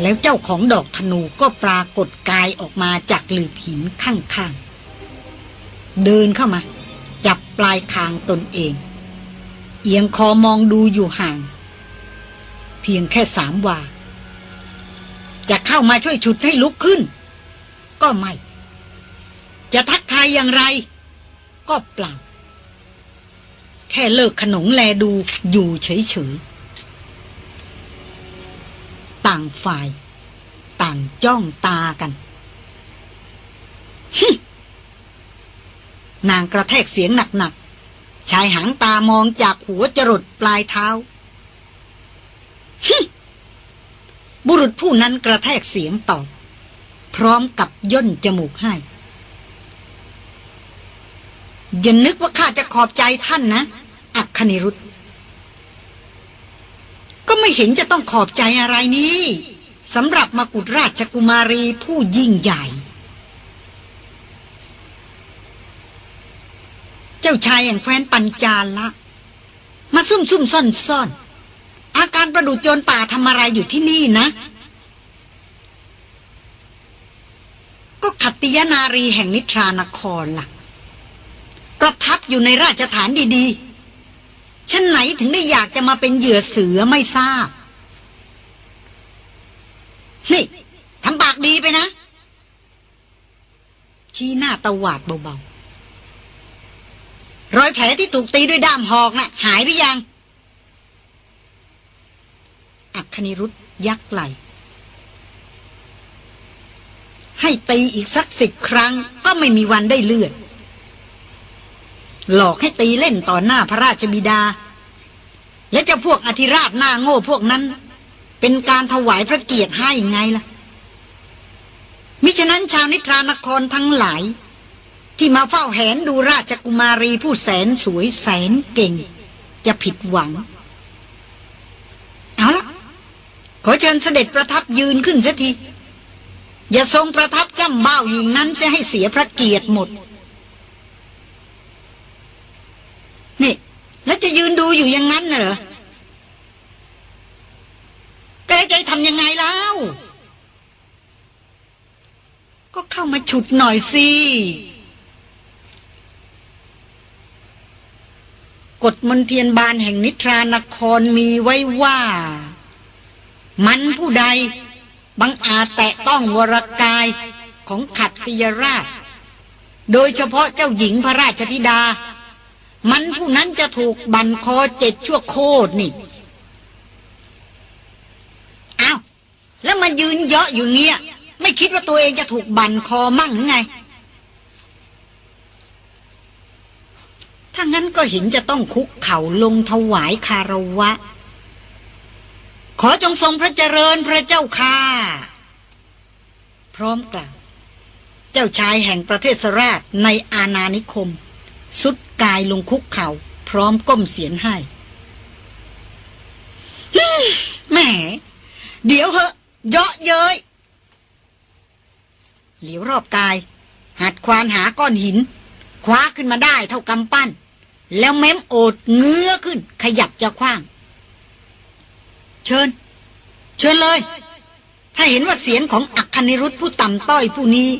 แล้วเจ้าของดอกธนูก็ปรากฏกายออกมาจากหลืบหินข้างๆ เดินเข้ามา จับปลายคางตนเอง เอียงคอมองดูอยู่ห่าง เพียงแค่สามวา จะเข้ามาช่วยฉุดให้ลุกขึ้น ก็ไม่ จะทักทายอย่างไร ก็เปล่า แค่เลิกขนงแลดูอยู่เฉยๆ ต่างฝ่าย ต่างจ้องตากันนางกระแทกเสียงหนักๆ ชายหางตามองจากหัวจรดปลายเท้า บุรุษผู้นั้นกระแทกเสียงตอบ พร้อมกับย่นจมูกให้ อย่านึกว่าข้าจะขอบใจท่านนะ อักคณิรุธ ก็ไม่เห็นจะต้องขอบใจอะไรนี้สำหรับมากุฎราชกุมารีผู้ยิ่งใหญ่ เจ้าชายอย่างแฟนปัญจาละ มาซุ่มซุ่มซ่อนซ่อนอาการประดุจโจรป่าทำอะไรอยู่ที่นี่นะ ก็ขัตติยนารีแห่งนิทรานครละ่ะ ประทับอยู่ในราชฐานดีๆ ฉันไหนถึงได้อยากจะมาเป็นเหยื่อเสือไม่ทราบ นี่ทำปากดีไปนะ ชี้หน้าตะวาดเบาๆ รอยแผลที่ถูกตีด้วยด้ามหอกนะ่ะ หายหรือยัง อักคณิรุธยักไหล ให้ตีอีกสักสิบครั้งก็ไม่มีวันได้เลือด หลอกให้ตีเล่นต่อหน้าพระราชบิดา และเจ้าพวกอธิราชหน้าโง่พวกนั้น เป็นการถวายพระเกียรติให้ไงล่ะ มิฉะนั้นชาวนิทรานครทั้งหลาย ที่มาเฝ้าแหนดูราชกุมารีผู้แสนสวยแสนเก่ง จะผิดหวัง เอาละขอเชิญเสด็จประทับยืนขึ้นสักทีอย่าทรงประทับจ้ำเบ้าอยู่นั้นจะให้เสียพระเกียรติหมด นี่ แล้วจะยืนดูอยู่อย่างนั้นเหรอแกใจทำยังไงแล้ว ก็เข้ามาฉุดหน่อยสิกฎมนเทียนบานแห่งนิทรานครมีไว้ว่า มันผู้ใดบังอาจแตะต้องวรกายของขัตติยราช โดยเฉพาะเจ้าหญิงพระราชธิดา มันผู้นั้นจะถูกบันคอเจ็ดชั่วโคตรนี่อ้าวแล้วมายืนเยาะอยู่เงี้ย ไม่คิดว่าตัวเองจะถูกบันคอมั่งหรือไง ถ้างั้นก็เห็นจะต้องคุกเข่าลงถวายคารวะ ขอจงทรงพระเจริญพระเจ้าค่ะ พร้อมกล่าว เจ้าชายแห่งประเทศสราชในอาณานิคม สุดกายลงคุกเขา่าพร้อมก้มเสียนให้แหม เดี๋ยวเหอะเยาะเย้ยเหลียวรอบกาย หัดควานหาก้อนหิน คว้าขึ้นมาได้เท่ากำปั้น แล้วเม้มโอดเงื้อขึ้น ขยับจะคว้าง เชิญ เชิญเลย ถ้าเห็นว่าเสียงของอักคณิรุธผู้ต่ำต้อยผู้นี้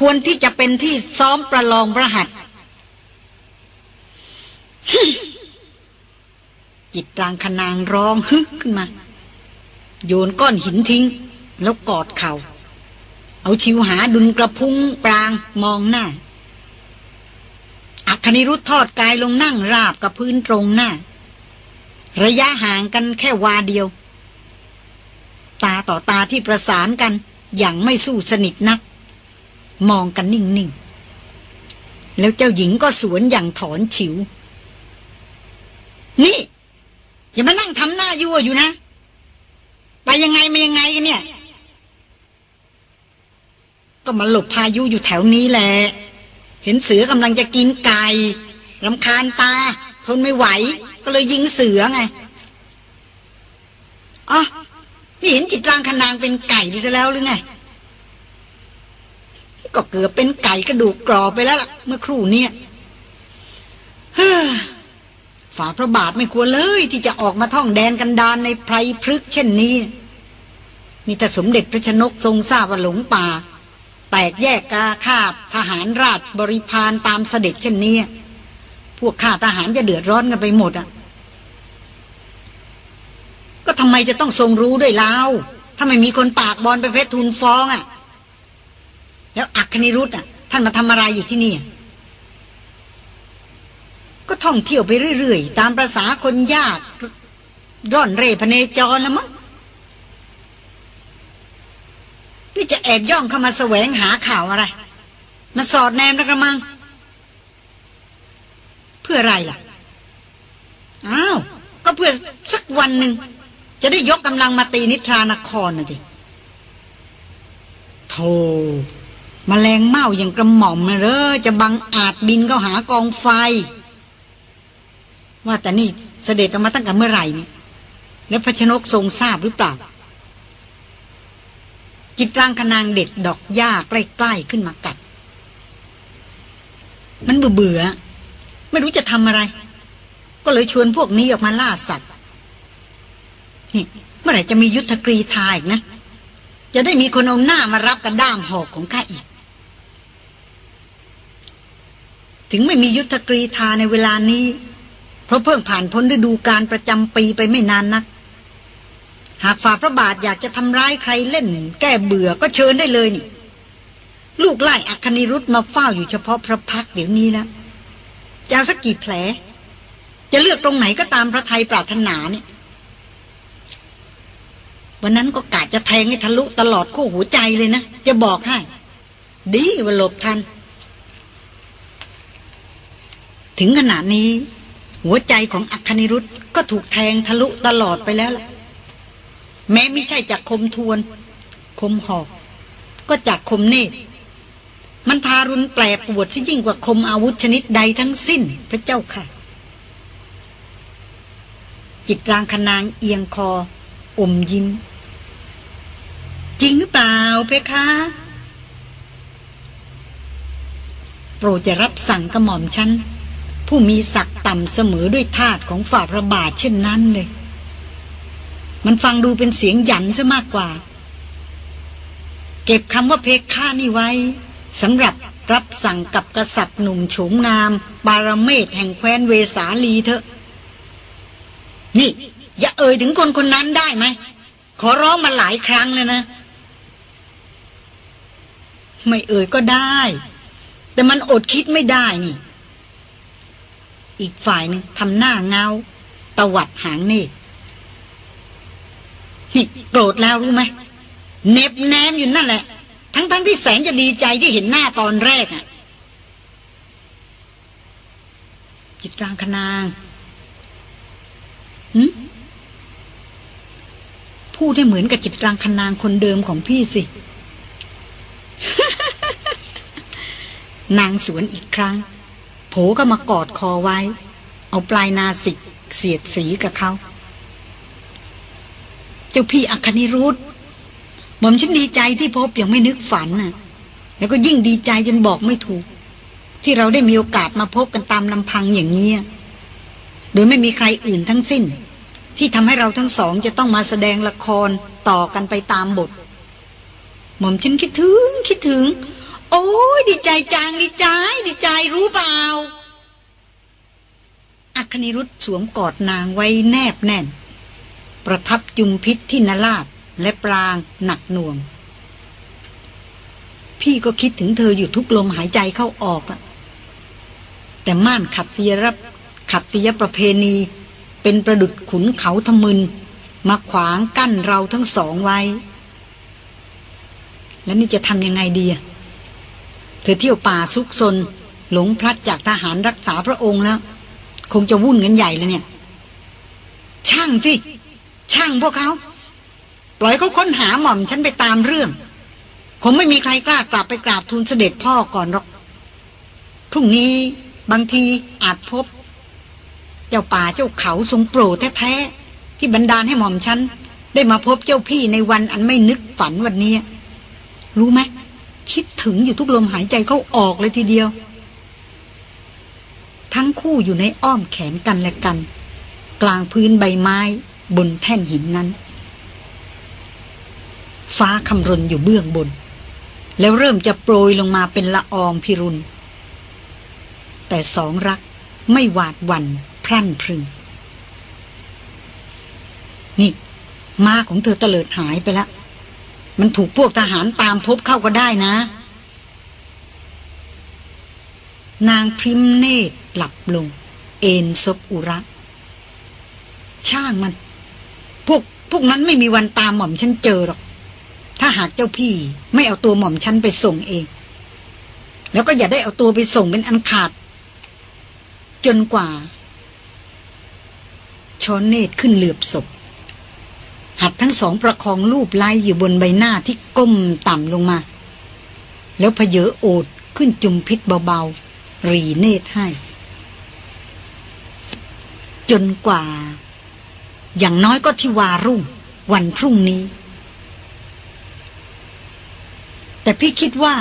ควรที่จะเป็นที่ซ้อมประลองประหัต จิตรางคนางร้องฮึขึ้นมา โยนก้อนหินทิ้ง แล้วกอดเขา่า เอาชิวหาดุนกระพุ้งปรางมองหน้า อัคณิรุธทอดกายลงนั่งราบกับพื้นตรงหน้า ระยะห่างกันแค่วาเดียว ตาต่อตาที่ประสานกันอย่างไม่สู้สนิทนัก มองกันนิ่งๆ แล้วเจ้าหญิงก็สวนอย่างถอนฉิว นี่ อย่ามานั่งทำหน้ายั่วอยู่นะ ไปยังไงมายังไงกันเนี่ย ก็มาหลบพายุอยู่แถวนี้แหละ เห็นเสือกำลังจะกินไก่รำคาญตา ทนไม่ไหว ก็เลยยิงเสือไงอ๋อนี่เห็นจิตรางคนางเป็นไก่ไปซะแล้วหรือไง ก็เกือบเป็นไก่กระดูกกรอบไปแล้วล่ะ เมื่อครู่เนี้เฮ้อ ฝ่าพระบาทไม่ควรเลยที่จะออกมาท่องแดนกันดานในไพรพฤกเช่นนี้นี่ถ้าสมเด็จพระชนกทรงทราบว่าหลงป่า แตกแยกกาคาดทหารราชบริพารตามเสด็จเช่นนี้ พวกข้าทหารจะเดือดร้อนกันไปหมดอะ ก็ทำไมจะต้องทรงรู้ด้วยเล่าถ้าไม่มีคนปากบอลไปเพชรทูลฟ้องอะ แล้วอักคณิรุธอะ ท่านมาทำอะไรอยู่ที่นี่ ก็ท่องเที่ยวไปเรื่อยๆ ตามประษาคนยาก ร่อนเร่พเนจรล้วมั้งนี่จะแอบย่องเข้ามาแสวงหาข่าวอะไร มาสอดแนมนะกระมัง เพื่ออะไรล่ะ อ้าว ก็เพื่อสักวันหนึ่ง จะได้ยกกำลังมาตีนิทรานครน่ะดิโธ่มแมลงเม่าอย่างกระหม่อมเลยจะบังอาจบินเข้าหากองไฟ ว่าแต่นี่เสด็จออกมาตั้งแต่เมื่อไหร่เนี่ยแล้วพระชนกทรงทราบหรือเปล่า จิตรางคนางเด็ดดอกหญ้าใกล้ๆขึ้นมากัด มันเบื่อเบื่อไม่รู้จะทำอะไร ก็เลยชวนพวกนี้ออกมาล่าสัตว์ นี่ เมื่อไหร่จะมียุทธกรีทายนะ จะได้มีคนเอาหน้ามารับกระด้ามหอกของข้าอีก ถึงไม่มียุทธกรีธาในเวลานี้ เพราะเพิ่งผ่านพ้นฤดูการประจำปีไปไม่นานนัก หากฝ่าพระบาทอยากจะทำร้ายใครเล่น แก้เบื่อก็เชิญได้เลยนี่ ลูกไล่อัคนิรุธมาเฝ้าอยู่เฉพาะพระพักเดี๋ยวนี้แล้วจะเอาสักกี่แผล จะเลือกตรงไหนก็ตามพระไทยปรารถนาเนี่ยวันนั้นก็กะจะแทงให้ทะลุตลอดขั้วหัวใจเลยนะ จะบอกให้ ดีว่าหลบทัน ถึงขนาดนี้ หัวใจของอัคนิรุธก็ถูกแทงทะลุตลอดไปแล้วล่ะ แม้ไม่ใช่จากคมทวน คมหอก ก็จากคมเนตรมันทารุณแปรปวดที่ยิ่งกว่าคมอาวุธชนิดใดทั้งสิ้นพระเจ้าค่ะ จิตรางคนางเอียงคอ อมยิ้ม จริงหรือเปล่าเพคะโปรดจะรับสั่งกระหม่อมฉัน ผู้มีศักดิ์ต่ำเสมอด้วยทาตของฝ่าพระบาทเช่นนั้นเลย มันฟังดูเป็นเสียงหยันซะมากกว่า เก็บคำว่าเพคค่านี่ไว้สำหรับรับสั่งกับกษัตริย์หนุ่มโฉมงาม บารเมศแห่งแคว้นเวสาลีเถอะ นี่ อย่าเอ่ยถึงคนคนนั้นได้ไหม ขอร้องมาหลายครั้งเลยนะ ไม่เอ่ยก็ได้ แต่มันอดคิดไม่ได้นี่ อีกฝ่ายหนึ่งทำหน้าเงาตวัดหางเนตรนี่โกรธแล้วรู้ไหมเน็บแนมอยู่นั่นแหละ ทั้งๆทที่แสนจะดีใจที่เห็นหน้าตอนแรกอะ่ะ จิตกลางคนางหืมพูดให้เหมือนกับจิตกลางคนางคนเดิมของพี่สิ นางสวนอีกครั้ง ก็มากอดคอไว้ เอาปลายนาสิกเสียดสีกับเขา เจ้าพี่อัคนิรุธหม่อมฉันดีใจที่พบอย่างไม่นึกฝันน่ะ แล้วก็ยิ่งดีใจจนบอกไม่ถูก ที่เราได้มีโอกาสมาพบกันตามลำพังอย่างนี้โดยไม่มีใครอื่นทั้งสิ้น ที่ทำให้เราทั้งสองจะต้องมาแสดงละครต่อกันไปตามบท หม่อมฉันคิดถึงคิดถึง โอ้ยดีใจจังดีใจ ดีใจรู้เปล่าอัคนิรุธสวมกอดนางไว้แนบแน่น ประทับจุมพิษที่นลาดและปรางหนักหน่วง พี่ก็คิดถึงเธออยู่ทุกลมหายใจเข้าออกอะแต่ม่านขัตติยรับขัตติยประเพณี เป็นประดุดขุนเขาทมึน มาขวางกั้นเราทั้งสองไว้ แล้วนี่จะทำยังไงดีอะ เธอเที่ยวป่าซุกซน หลงพลัดจากทหารรักษาพระองค์แล้ว คงจะวุ่นกันใหญ่แล้วเนี่ย ช่างสิช่างพวกเขาปล่อยเขาค้นหาหม่อมฉันไปตามเรื่อง คงไม่มีใครกล้ากลับไปกราบทูลเสด็จพ่อก่อนหรอกพรุ่งนี้บางทีอาจพบ เจ้าป่าเจ้าเขาทรงโปรแท้ๆที่บันดาลให้หม่อมฉันได้มาพบเจ้าพี่ในวันอันไม่นึกฝันวันนี้ รู้ไหม คิดถึงอยู่ทุกลมหายใจเขาออกเลยทีเดียว ทั้งคู่อยู่ในอ้อมแขนกันและกัน กลางพื้นใบไม้บนแท่นหินนั้น ฟ้าคำรนอยู่เบื้องบน แล้วเริ่มจะโปรยลงมาเป็นละอองพิรุณ แต่สองรักไม่หวาดหวั่นพรั่นพรึง นี่ มาของเธอเตลิดหายไปแล้ว มันถูกพวกทหารตามพบเข้าก็ได้นะ นางพริมเนตหลับลง เอ็นซบอุระ ช่างมัน พวกพวกนั้นไม่มีวันตามหม่อมฉันเจอหรอก ถ้าหากเจ้าพี่ไม่เอาตัวหม่อมฉันไปส่งเอง แล้วก็อย่าได้เอาตัวไปส่งเป็นอันขาด จนกว่าชอนเนตขึ้นเหลือบศพ หัดทั้งสองประคองรูปไล่อยู่บนใบหน้าที่ก้มต่ำลงมา แล้วพเยอโอดขึ้นจุมพิษเบาๆ รีเนตให้ จนกว่า อย่างน้อยก็ที่วารุ่ง วันพรุ่งนี้ แต่พี่คิดว่า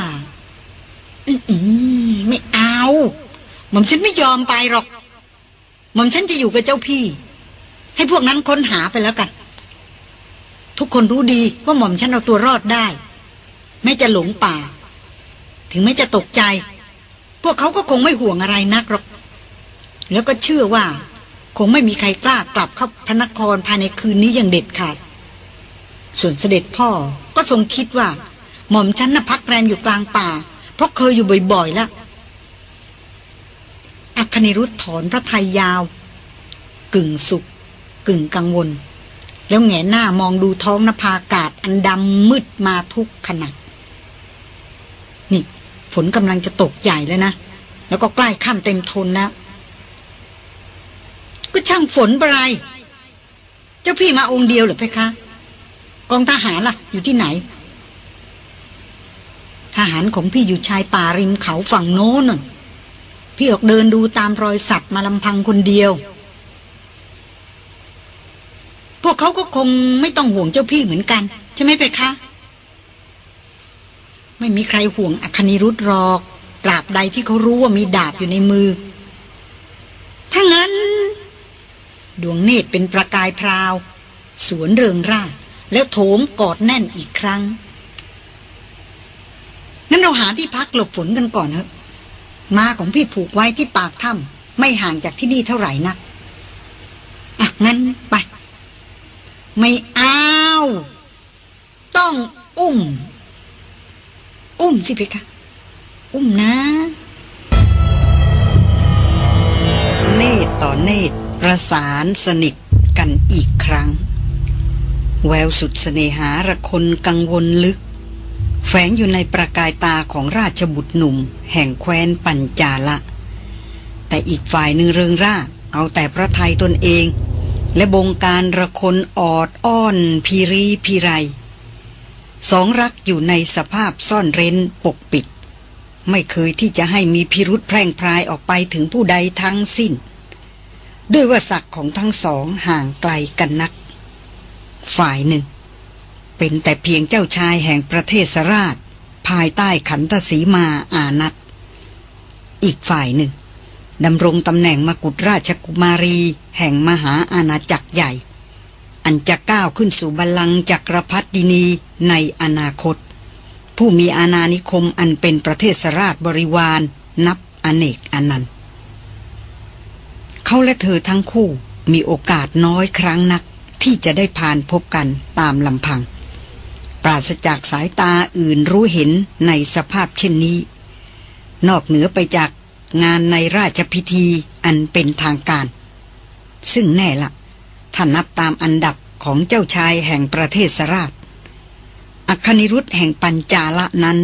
อืมไม่เอา หม่อมฉันไม่ยอมไปหรอก หม่อมฉันจะอยู่กับเจ้าพี่ ให้พวกนั้นค้นหาไปแล้วกัน ทุกคนรู้ดีว่าหม่อมฉันเอาตัวรอดได้ ไม่จะหลงป่า ถึงไม่จะตกใจ พวกเขาก็คงไม่ห่วงอะไรนักหรอก แล้วก็เชื่อว่า คงไม่มีใครกล้ากลับเข้าพระนครภายในคืนนี้อย่างเด็ดขาด ส่วนเสด็จพ่อก็ทรงคิดว่า หม่อมฉันน่ะพักแรมอยู่กลางป่า เพราะเคยอยู่บ่อยๆแล้วอัคนิรุธถอนพระทัยยาว กึ่งสุข กึ่งกังวล แล้วแงหน้ามองดูท้องนภาอากาศอันดำมืดมาทุกขณะนี่ ฝนกำลังจะตกใหญ่แล้วนะ แล้วก็ใกล้ค่ำเต็มทนแล้ว ก็ช่างฝนบไร เจ้าพี่มาองค์เดียวหรือเพคะกองทหารล่ะ อยู่ที่ไหน ทหารของพี่อยู่ชายป่าริมเขาฝั่งโน้นพี่ออกเดินดูตามรอยสัตว์มาลำพังคนเดียว พวกเขาก็คงไม่ต้องห่วงเจ้าพี่เหมือนกัน ใช่ไหมเพคะ ไม่มีใครห่วงอคนิรุธหรอกตราบใดที่เขารู้ว่ามีดาบอยู่ในมือ ถ้างั้น ดวงเนตรเป็นประกายพราว สวนเริงร่า แล้วโถมกอดแน่นอีกครั้งงั้นเราหาที่พักหลบฝนกันก่อนเถอะมาของพี่ผูกไว้ที่ปากถ้ำไม่ห่างจากที่นี่เท่าไหร่นักอะงั้นไป ไม่เอา ต้องอุ้ม อุ้มสิเพคะ อุ้มนะ เนตต่อเนตรประสานสนิทกันอีกครั้ง แววสุดเสน่หาระคนกังวลลึก แฝงอยู่ในประกายตาของราชบุตรหนุ่ม แห่งแคว้นปัญจาละ แต่อีกฝ่ายหนึ่งเริงร่า เอาแต่พระไทยตนเอง และบงการระคนออดอ้อนพีรีพีไร สองรักอยู่ในสภาพซ่อนเร้นปกปิด ไม่เคยที่จะให้มีพิรุษแพร่งพรายออกไปถึงผู้ใดทั้งสิ้น ด้วยว่าศักดิ์ของทั้งสองห่างไกลกันนัก ฝ่ายหนึ่ง เป็นแต่เพียงเจ้าชายแห่งประเทศสราช ภายใต้ขันตสีมาอานัตอีกฝ่ายหนึ่ง ดำรงตำแหน่งมกุฎราชกุมารี แห่งมหาอาณาจักรใหญ่ อันจะก้าวขึ้นสู่บัลลังก์จักรพรรดินีในอนาคต ผู้มีอาณานิคมอันเป็นประเทศสราชบริวารนับอเนกอนันต์เขาและเธอทั้งคู่มีโอกาสน้อยครั้งนักที่จะได้ผ่านพบกันตามลำพัง ปราศจากสายตาอื่นรู้เห็นในสภาพเช่นนี้ นอกเหนือไปจาก งานในราชพิธีอันเป็นทางการ ซึ่งแน่ละถ้านับตามอันดับของเจ้าชายแห่งประเทศสราช อัคนิรุธแห่งปัญจาละนั้น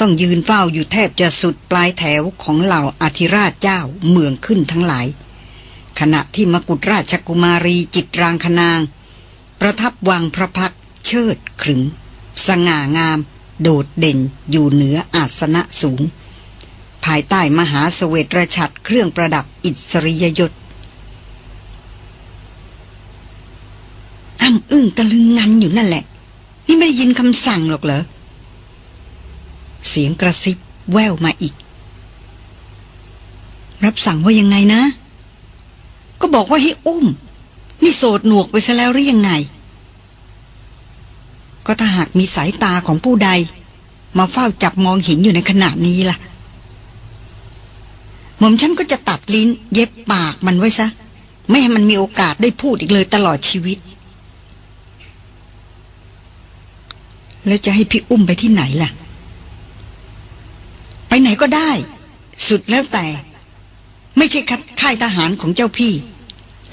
ต้องยืนเฝ้าอยู่แทบจะสุดปลายแถวของเหล่าอธิราชเจ้าเมืองขึ้นทั้งหลาย ขณะที่มกุฎราชกุมารีจิตรางคนาง ประทับวางพระพักเชิดขรึงสง่างาม โดดเด่นอยู่เหนืออาสนะสูง ภายใต้มหาสเวตรฉัตรเครื่องประดับอิสริยยศอ้ำอึ้งตะลึงงันอยู่นั่นแหละ นี่ไม่ได้ยินคำสั่งหรอกเหรอ เสียงกระซิบแววมาอีก รับสั่งว่ายังไงนะ ก็บอกว่าให้อุ้ม นี่โสดหนวกไปซะแล้วหรือยังไง ก็ถ้าหากมีสายตาของผู้ใด มาเฝ้าจับมองเห็นอยู่ในขณะนี้ล่ะ หม่อมฉันก็จะตัดลิ้น เย็บปากมันไว้ซะ ไม่ให้มันมีโอกาสได้พูดอีกเลยตลอดชีวิต แล้วจะให้พี่อุ้มไปที่ไหนล่ะ ไปไหนก็ได้ สุดแล้วแต่ ไม่ใช่ค่ายทหารของเจ้าพี่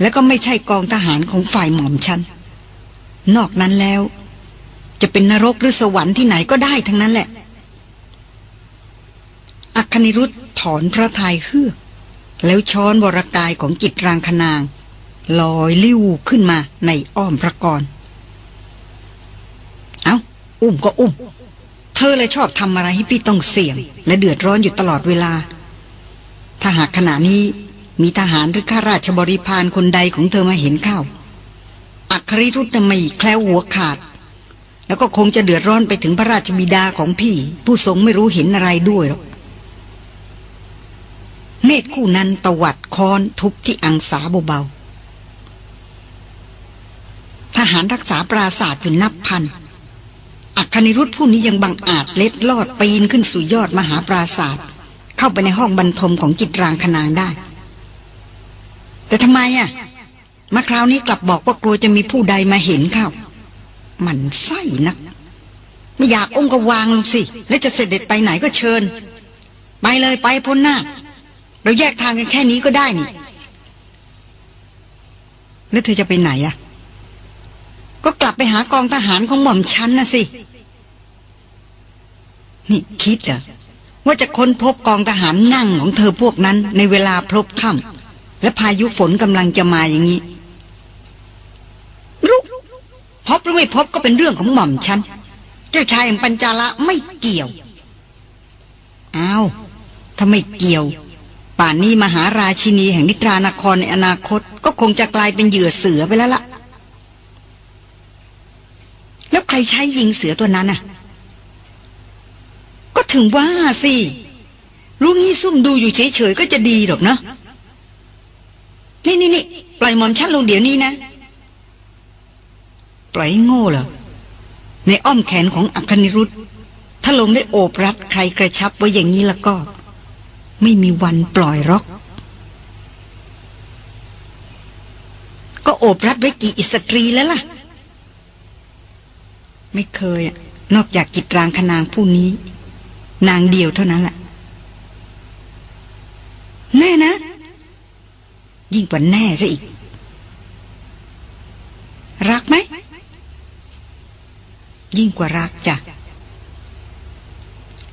แล้วก็ไม่ใช่กองทหารของฝ่ายหม่อมฉัน นอกนั้นแล้ว จะเป็นนรกหรือสวรรค์ที่ไหนก็ได้ทั้งนั้นแหละ อัคนิรุธ ถอนพระทัยเฮือกแล้วช้อนวรกายของจิตรางคนาง ลอยลิ้วขึ้นมาในอ้อมพระกร เอา้า อุ้มก็อุ้ม เธอเลยชอบทำอะไรให้พี่ต้องเสี่ยง และเดือดร้อนอยู่ตลอดเวลา ถ้าหากขณะนี้มีทหารหรือข้าราชบริพารคนใดของเธอมาเห็นเข้า อัคริรุธไม่แคล้วหัวขาด แล้วก็คงจะเดือดร้อนไปถึงพระราชบิดาของพี่ ผู้ทรงไม่รู้เห็นอะไรด้วยหรอก เนตรคู่นั้นตวัดค้อนทุบที่อังสาเบาๆทหารรักษาปราศาสตร์อยู่นับพัน อัคนิรุธผู้นี้ยังบังอาจเล็ดลอดปีนขึ้นสู่ยอดมหาปราศาสตร์เข้าไปในห้องบรรทมของจิตรางคนางได้ แต่ทำไมอะมาคราวนี้กลับบอกว่ากลัวจะมีผู้ใดมาเห็นเข้า มันไส้นักไม่อยากองค์ก็วางลงสิ แล้วจะเสด็จไปไหนก็เชิญ ไปเลยไปพ้นหน้า เราแยกทางกันแค่นี้ก็ได้นี่ แล้วเธอจะไปไหนอะก็กลับไปหากองทหารของหม่อมชั้นนะสิ นี่คิดเหรอว่าจะค้นพบกองทหารนั่งของเธอพวกนั้น ในเวลาพลบค่ำและพายุฝนกำลังจะมาอย่างนี้รู้พบหรือไม่พบก็เป็นเรื่องของหม่อมฉัน เจ้าชายแห่งปัญจาละไม่เกี่ยว อ้าวถ้าไม่เกี่ยว ป่านนี้มหาราชินีแห่งนิทรานครในอนาคต ก็คงจะกลายเป็นเหยื่อเสือไปแล้วละ่ะ แล้วใครใช้ยิงเสือตัวนั้นน่ะ ก็ถึงว่าสิรู้งี้ซุ่มดูอยู่เฉยๆก็จะดีหรอกเนาะนี่นี่นี่ปล่อยมอมชัดลงเดี๋ยวนี้นะ ปล่อยโง่เหรอในอ้อมแขนของอัคนิรุธถ้าลงได้โอบรัดใครกระชับไว้อย่างนี้แล้วก็ ไม่มีวันปล่อยรอก ก็โอบรัดไว้กี่อิสตรีแล้วล่ะ ไม่เคยนอกจากจิตรางคนางผู้นี้ นางเดียวเท่านั้นแหละ แน่นะ ยิ่งกว่าแน่ซะอีก รักไหม ยิ่งกว่ารักจ้ะ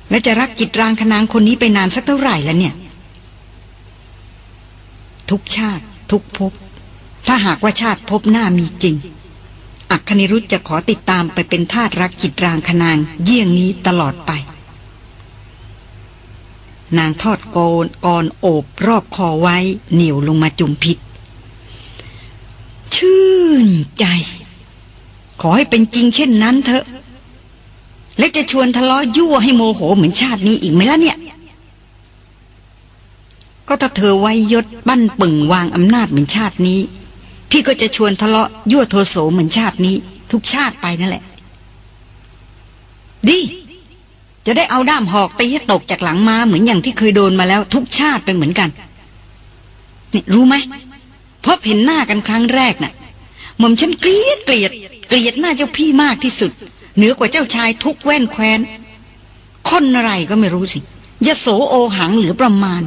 แล้วจะรักจิตรางคนางคนนี้ไปนานสักเท่าไหร่แล้วเนี่ย ทุกชาติ ทุกภพถ้าหากว่าชาติภพหน้ามีจริง อักคณิรุธจะขอติดตามไปเป็นทาสรักจิตรางคนาง เยี่ยงนี้ตลอดไป นางทอดโกนกอนโอบรอบคอไว้เหนียวลงมาจุมพิษชื่นใจ ขอให้เป็นจริงเช่นนั้นเถอะ และจะชวนทะเลาะยั่วให้โมโหเหมือนชาตินี้อีกไหมล่ะเนี่ย ก็ถ้าเธอไว้ยศบั้นปึ่งวางอำนาจเหมือนชาตินี้ พี่ก็จะชวนทะเลาะยั่วโทโสเหมือนชาตินี้ ทุกชาติไปนั่นแหละ ดี จะได้เอาด้ามหอกตีให้ตกจากหลังมาเหมือนอย่างที่เคยโดนมาแล้ว ทุกชาติไปเหมือนกัน นี่รู้ไหมพบเห็นหน้ากันครั้งแรกนะ่ะหม่อมฉันเกลียดเกลียด เกลียดหน้าเจ้าพี่มากที่สุด เหนือกว่าเจ้าชายทุกแว่นแคว้นคนอะไรก็ไม่รู้สิยโสโอหังหรือประมาณ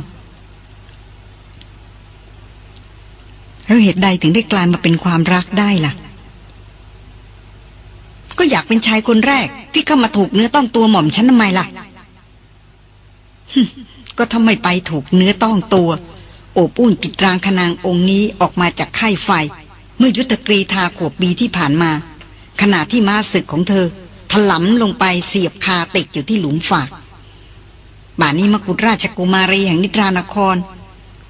แล้วเหตุใดถึงได้กลายมาเป็นความรักได้ล่ะ ก็อยากเป็นชายคนแรกที่เข้ามาถูกเนื้อต้องตัวหม่อมฉันทำไมล่ะก็ทำไมไปถูกเนื้อต้องตัว โอบอุ้นปิดรางคนางองค์นี้ออกมาจากค่ายไฟ เมื่อยุทธกรีธาขวบปีที่ผ่านมา ขณะที่ม้าศึกของเธอ ถลำลงไปเสียบคาติดอยู่ที่หลุมฝากบ่านี้มกุฎราชกุมารีแห่งนิทรานคร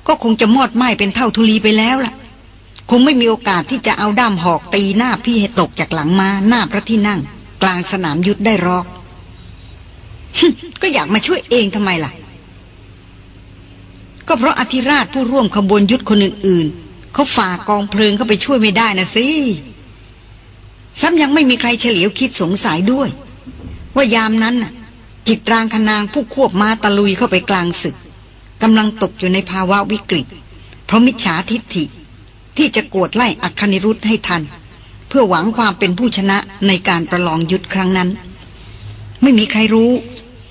ก็คงจะมอดไหม้เป็นเท่าทุลีไปแล้วล่ะ คงไม่มีโอกาสที่จะเอาด้ามหอกตีหน้าพี่ให้ตกจากหลังมาหน้าพระที่นั่ง กลางสนามยุทธได้รอกก็อยากมาช่วยเองทำไมล่ะ ก็เพราะอธิราชผู้ร่วมขบวนยุทธคนอื่น ๆเขาฝ่ากองเพลิงเข้าไปช่วยไม่ได้นะสิ ซ้ำยังไม่มีใครเฉลียวคิดสงสัยด้วย ว่ายามนั้นน่ะ จิตรางคนางผู้ควบมาตะลุยเข้าไปกลางศึกกำลังตกอยู่ในภาวะวิกฤต เพราะมิจฉาทิฏฐิ ที่จะกวดไล่อัคนิรุธให้ทัน เพื่อหวังความเป็นผู้ชนะในการประลองยุทธครั้งนั้น ไม่มีใครรู้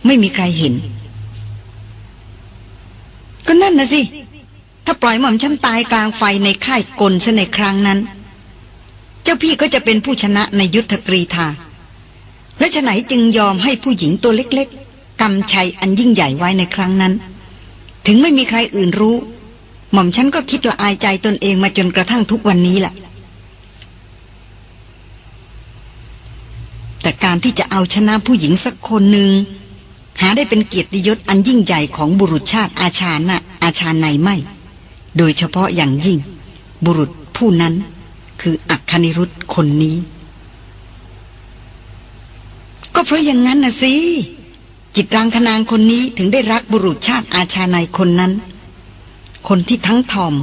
ไม่มีใครเห็น ก็นั่นนะสิ ถ้าปล่อยหม่อมฉันตายกลางไฟในค่ายกลซะในครั้งนั้น จ้าพี่ก็จะเป็นผู้ชนะในยุทธกรีธา และฉะไหนจึงยอมให้ผู้หญิงตัวเล็กๆกำชัยอันยิ่งใหญ่ไว้ในครั้งนั้น ถึงไม่มีใครอื่นรู้ หม่อมฉันก็คิดละอายใจตนเองมาจนกระทั่งทุกวันนี้แหละแต่การที่จะเอาชนะผู้หญิงสักคนหนึ่งหาได้เป็นเกียรติยศอันยิ่งใหญ่ของบุรุษชาติอาชานะอาชาในไม่ โดยเฉพาะอย่างยิ่ง บุรุษผู้นั้น คืออัคคณิรุธคนนี้ ก็เพราะอย่างนั้นนะสิจิตรางคนางคนนี้ถึงได้รักบุรุษชาติอาชาในคนนั้น คนที่ทั้งทอม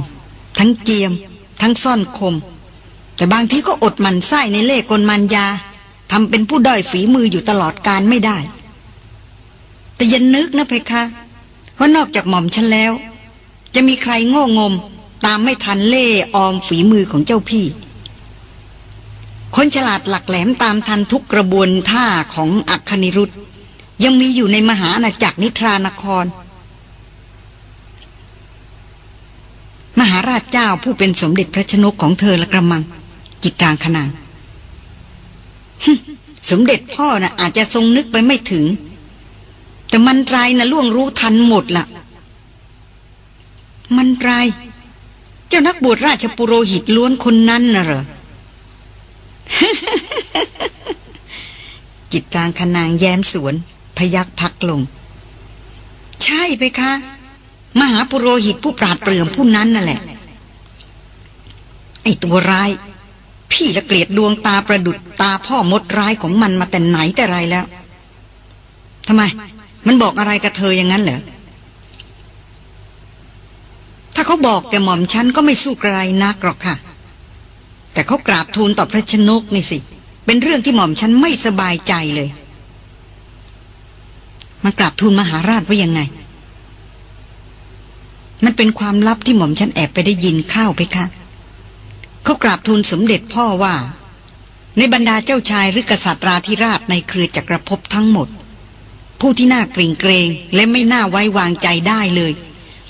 ทั้งเจียม ทั้งซ่อนคม แต่บางทีก็อดมันไส้ในเล่กลมันยาทำเป็นผู้ด้อยฝีมืออยู่ตลอดการไม่ได้ แต่ยันนึกนะเพคะ ว่านอกจากหม่อมฉันแล้ว จะมีใครโง่งม ตามไม่ทันเล่ออมฝีมือของเจ้าพี่ คนฉลาดหลักแหลมตามทันทุกกระบวนท่าของอัคคณิรุธยังมีอยู่ในมหาอาณาจักรนิทรานคร มหาราชเจ้าผู้เป็นสมเด็จพระชนกของเธอละกระมัง จิตรางขนางสมเด็จพ่อนะ่ะ อาจจะทรงนึกไปไม่ถึง แต่มันรายนะล่วงรู้ทันหมดละ่ะ มันราย เจ้านักบวชราชปุโรหิตล้วนคนนั้นน่ะเหรอ จิตรางคนางแย้มสวน พยักพักลง ใช่ไปคะ มหาปุโรหิตผู้ปราดเปรื่องผู้นั้นนั่นแหละ ไอตัวร้าย พี่ละเกลียดดวงตาประดุดตาพ่อมดร้ายของมันมาแต่ไหนแต่ไรแล้วทำไม มันบอกอะไรกับเธออย่างนั้นเหรอถ้าเขาบอกแกหม่อมฉันก็ไม่สู้กระไรนักหรอกค่ะ แต่เขากราบทูลต่อพระชนกนี่สิ เป็นเรื่องที่หม่อมฉันไม่สบายใจเลย มันกราบทูลมหาราชว่ายังไง มันเป็นความลับที่หม่อมฉันแอบไปได้ยินข้าวไปคะเขากราบทูลสมเด็จพ่อว่า ในบรรดาเจ้าชายหรือกษัตราธิราชในเครือจักรภพทั้งหมด ผู้ที่น่าเกรงเกรงและไม่น่าไว้วางใจได้เลย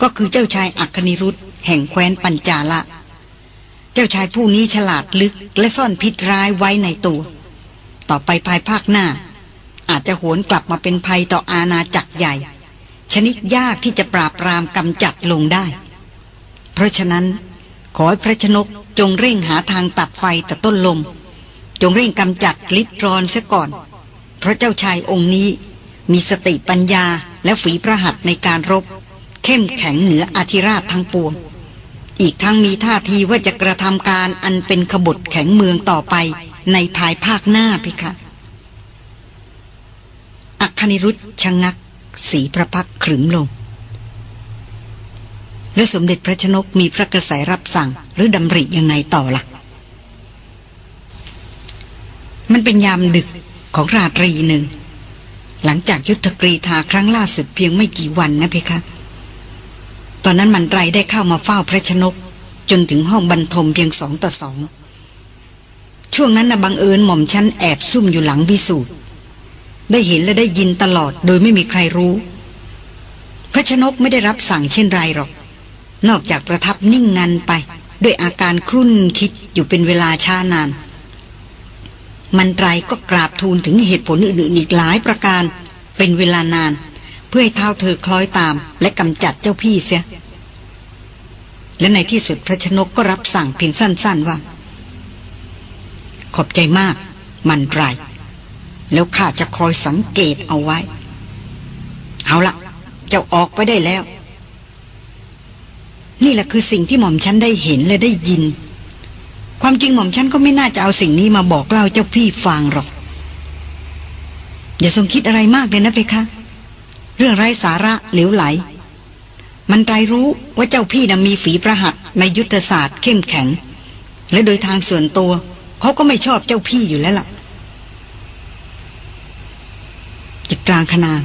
ก็คือเจ้าชายอัคนิรุธแห่งแคว้นปัญจาละ จ้าชายผู้นี้ฉลาดลึกและซ่อนพิษร้ายไว้ในตัว ต่อไปภายภาคหน้า อาจจะหวนกลับมาเป็นภัยต่ออาณาจักรใหญ่ ชนิดยากที่จะปราบปรามกำจัดลงได้ เพราะฉะนั้น ขอให้พระชนกจงเร่งหาทางตัดไฟแต่ต้นลม จงเร่งกำจัดลิตรอนเสียก่อน เพราะเจ้าชายองค์นี้มีสติปัญญาและฝีประหัตในการรบ เข้มแข็งเหนืออาธิราชทั้งปวง อีกทั้งมีท่าทีว่าจะกระทำการอันเป็นขบฏแข็งเมืองต่อไปในภายภาคหน้าพิคะอัคนิรุธชะงัก สีพระพักขรึมลง และสมเด็จพระชนกมีพระกระแสรับสั่งหรือดำริยังไงต่อละ่ะ มันเป็นยามดึกของราตรีหนึ่ง หลังจากยุทธกรีธาครั้งล่าสุดเพียงไม่กี่วันนะเพคะ อนนั้นมันไตรได้เข้ามาเฝ้าพระชนก จนถึงห้องบรรทมเพียงสองต่อสอง ช่วงนั้นนะบังเอิญหม่อมชั้นแอบซุ่มอยู่หลังวิสูตรได้เห็นและได้ยินตลอดโดยไม่มีใครรู้ พระชนกไม่ได้รับสั่งเช่นไรหรอก นอกจากประทับนิ่งงันไป ด้วยอาการครุ่นคิดอยู่เป็นเวลาช้านาน มันไรก็กราบทูลถึงเหตุผลอื่นๆอีกหลายประการ เป็นเวลานาน เพื่อให้เท้าเธอคล้อยตามและกำจัดเจ้าพี่เสีย และในที่สุดพระชนกก็รับสั่งเพียงสั้น ๆ ว่า ขอบใจมาก มันไรแล้วข้าจะคอยสังเกตเอาไว้ เอาละเจ้าออกไปได้แล้ว นี่แหละคือสิ่งที่หม่อมฉันได้เห็นและได้ยิน ความจริงหม่อมฉันก็ไม่น่าจะเอาสิ่งนี้มาบอกเล่าเจ้าพี่ฟังหรอก อย่าทรงคิดอะไรมากเลยนะเพคะ เรื่องไร้สาระเหลวไหล มันใจรู้ว่าเจ้าพี่นะมีฝีประหัตในยุทธศาสตร์เข้มแข็ง และโดยทางส่วนตัวเขาก็ไม่ชอบเจ้าพี่อยู่แล้วล่ะ จิตรางคนาง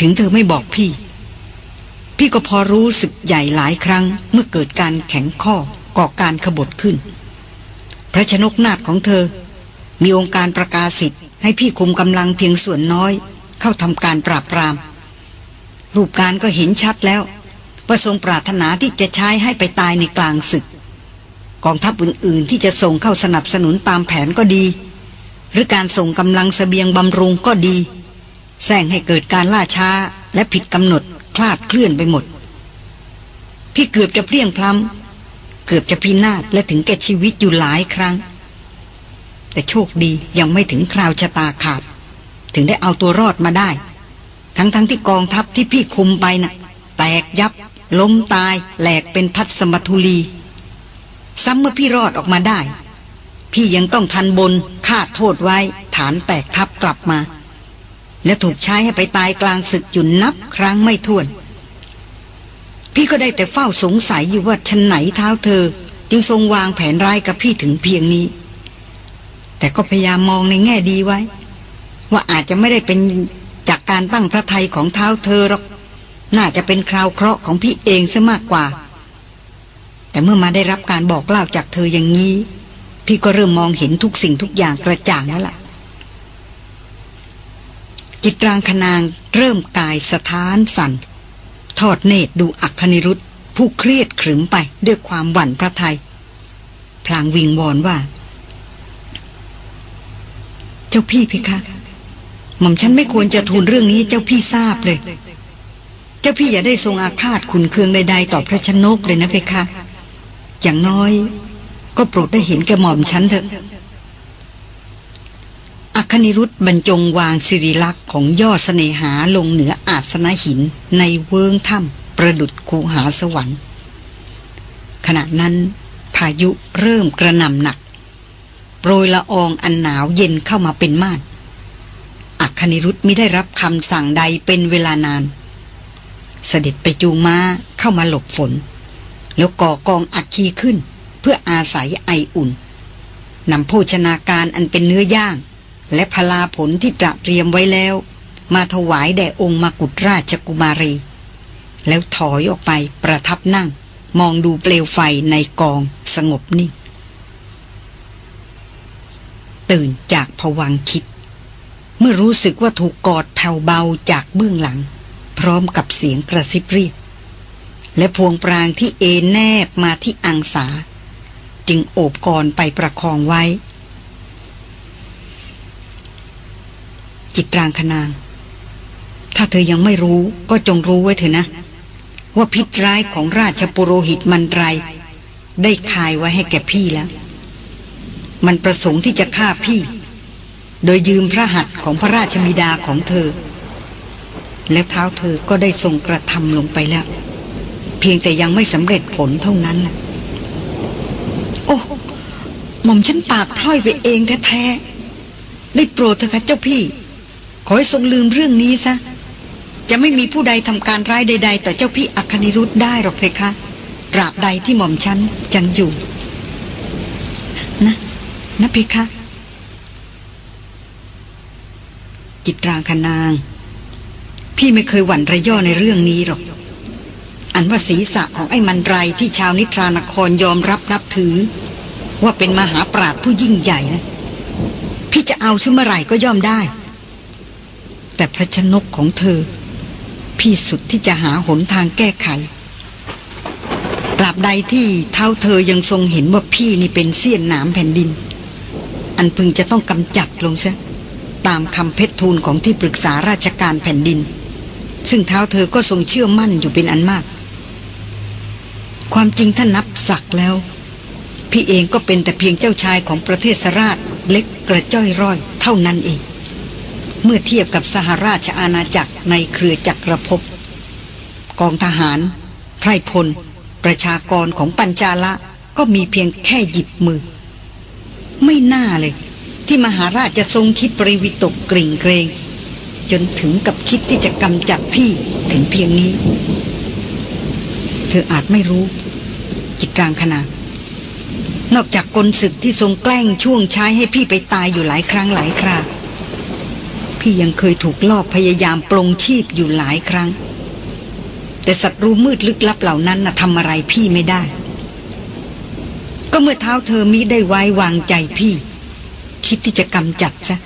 ถึงเธอไม่บอกพี่ พี่ก็พอรู้สึกใหญ่หลายครั้งเมื่อเกิดการแข็งข้อก่อการขบฏขึ้น พระชนกนาฏของเธอ มีองค์การประกาศสิทธิ์ให้พี่คุมกำลังเพียงส่วนน้อย เข้าทำการปราบปราม รูปการก็เห็นชัดแล้ว ว่าทรงปรารถนาที่จะใช้ให้ไปตายในกลางศึก กองทัพอื่นๆ ที่จะส่งเข้าสนับสนุนตามแผนก็ดี หรือการส่งกำลังสเสบียงบำรุงก็ดีแซงให้เกิดการล่าช้าและผิดกำหนดคลาดเคลื่อนไปหมด พี่เกือบจะเพียงพล้ำเกือบจะพินาศและถึงแก่ชีวิตอยู่หลายครั้ง แต่โชคดียังไม่ถึงคราวชะตาขาด ถึงได้เอาตัวรอดมาได้ ทั้งๆทที่กองทัพที่พี่คุมไปนะ่ะ แตกยับ ล้มตายแหลกเป็นพัดสมัทุลี ซ้ำเมื่อพี่รอดออกมาได้ พี่ยังต้องทันบนคาดโทษไว้ฐานแตกทับกลับมา และถูกใช้ให้ไปตายกลางศึกอยู่นับครั้งไม่ถ้วน พี่ก็ได้แต่เฝ้าสงสัยอยู่ว่าชันไหนเท้าเธอ จึงทรงวางแผนร้ายกับพี่ถึงเพียงนี้ แต่ก็พยายามมองในแง่ดีไว้ ว่าอาจจะไม่ได้เป็นจากการตั้งพระทัยของเท้าเธอหรอก น่าจะเป็นคราวเคราะห์ของพี่เองซะมากกว่า แต่เมื่อมาได้รับการบอกเล่าจากเธออย่างนี้ พี่ก็เริ่มมองเห็นทุกสิ่งทุกอย่างกระจ่างแล้วล่ะ จิตรางคนางเริ่มกายสถานสัน่น ทอดเนตรดูอัคนิรุธผู้เครียดขรึมไปด้วยความหวั่นพระไทยพลางวิงวอนว่า เจ้าพี่เพคะ หม่อมฉันไม่ควรจะทูลเรื่องนี้เจ้าพี่ทราบเลย จ้าพี่อย่าได้ทรงอาฆาตขุนเคืองใดๆต่อพระชนกเลยนะเพคะ อย่างน้อย ก็โปรดได้เห็นแกหม่อมฉันเถอะอัคนิรุธบรรจงวางสิริลักษ์ของยอดเสนหาลงเหนืออาสนะหินในเวิงถ้ำประดุดคูหาสวรรค์ ขณะนั้น พายุเริ่มกระหน่ำหนักโปรยละอองอันหนาวเย็นเข้ามาเป็นม่านอัคนิรุธไม่ได้รับคำสั่งใดเป็นเวลานาน เสด็จไปจูงม้าเข้ามาหลบฝน แล้วก่อกองอักคีขึ้น เพื่ออาศัยไออุ่นนำโภชนาการอันเป็นเนื้อย่าง และพลาผลที่ตระเตรียมไว้แล้ว มาถวายแด่องค์มกุฎราชกุมารี แล้วถอยออกไปประทับนั่ง มองดูเปลวไฟในกองสงบนิ่งตื่นจากผวังคิด เมื่อรู้สึกว่าถูกกอดแผ่วเบาจากเบื้องหลัง พร้อมกับเสียงกระซิบเรียกและพวงปรางที่เอแนบมาที่อังสา จึงโอบกอดไปประคองไว้ จิตรางคนาง ถ้าเธอยังไม่รู้ก็จงรู้ไว้เถอะนะ ว่าพิษร้ายของราชปุโรหิตมันไร ได้คายไว้ให้แก่พี่แล้ว มันประสงค์ที่จะฆ่าพี่ โดยยืมพระหัตถ์ของพระราชบิดาของเธอ และเท้าเธอก็ได้ทรงกระทำลงไปแล้ว เพียงแต่ยังไม่สำเร็จผลเท่านั้นแหละโอ้หม่อมฉันปากพล่อยไปเองแท้ๆได้โปรดเถอะค่ะเจ้าพี่ ขอให้ทรงลืมเรื่องนี้ซะจะไม่มีผู้ใดทำการร้ายใด ๆ ต่อเจ้าพี่อัคนิรุธได้หรอกเพคะตราบใดที่หม่อมฉันยังอยู่ นะนะเพคะจิตรางคนาง พี่ไม่เคยหวั่นระย่อในเรื่องนี้หรอก อันว่าศีรษะของไอ้มันไรที่ชาวนิทรานครยอมรับนับถือ ว่าเป็นมหาปราชผู้ยิ่งใหญ่นะ พี่จะเอาซึ่งเมื่อไหร่ก็ย่อมได้ แต่พระชนกของเธอ พี่สุดที่จะหาหนทางแก้ไขตราบใดที่เท่าเธอยังทรงเห็นว่าพี่นี่เป็นเสี้ยนหนามแผ่นดิน อันพึงจะต้องกำจัดลงซะตามคำเพชรทูลของที่ปรึกษาราชการแผ่นดิน ซึ่งเท้าเธอก็ทรงเชื่อมั่นอยู่เป็นอันมาก ความจริงถ้านับศักแล้ว พี่เองก็เป็นแต่เพียงเจ้าชายของประเทศสราชเล็กกระจ้อยร่อยเท่านั้นเอง เมื่อเทียบกับสหราชอาณาจักรในเครือจักรภพกองทหาร ไพรพล ประชากรของปัญจาละก็มีเพียงแค่หยิบมือ ไม่น่าเลย ที่มหาราชจะทรงคิดปริวิตกกริ่งเกรง จนถึงกับคิดที่จะกำจัด พี่ถึงเพียงนี้ เธออาจไม่รู้ จิตกลางขนาดนอกจากกลศึกที่ทรงแกล้งช่วงใช้ให้พี่ไปตายอยู่หลายครั้งหลายครา พี่ยังเคยถูกลอบพยายามปลงชีพอยู่หลายครั้ง แต่ศัตรูมืดลึกลับเหล่านั้นน่ะทำอะไรพี่ไม่ได้ ก็เมื่อเท้าเธอมิได้ไว้วางใจพี่ คิดที่จะกำจัดซะ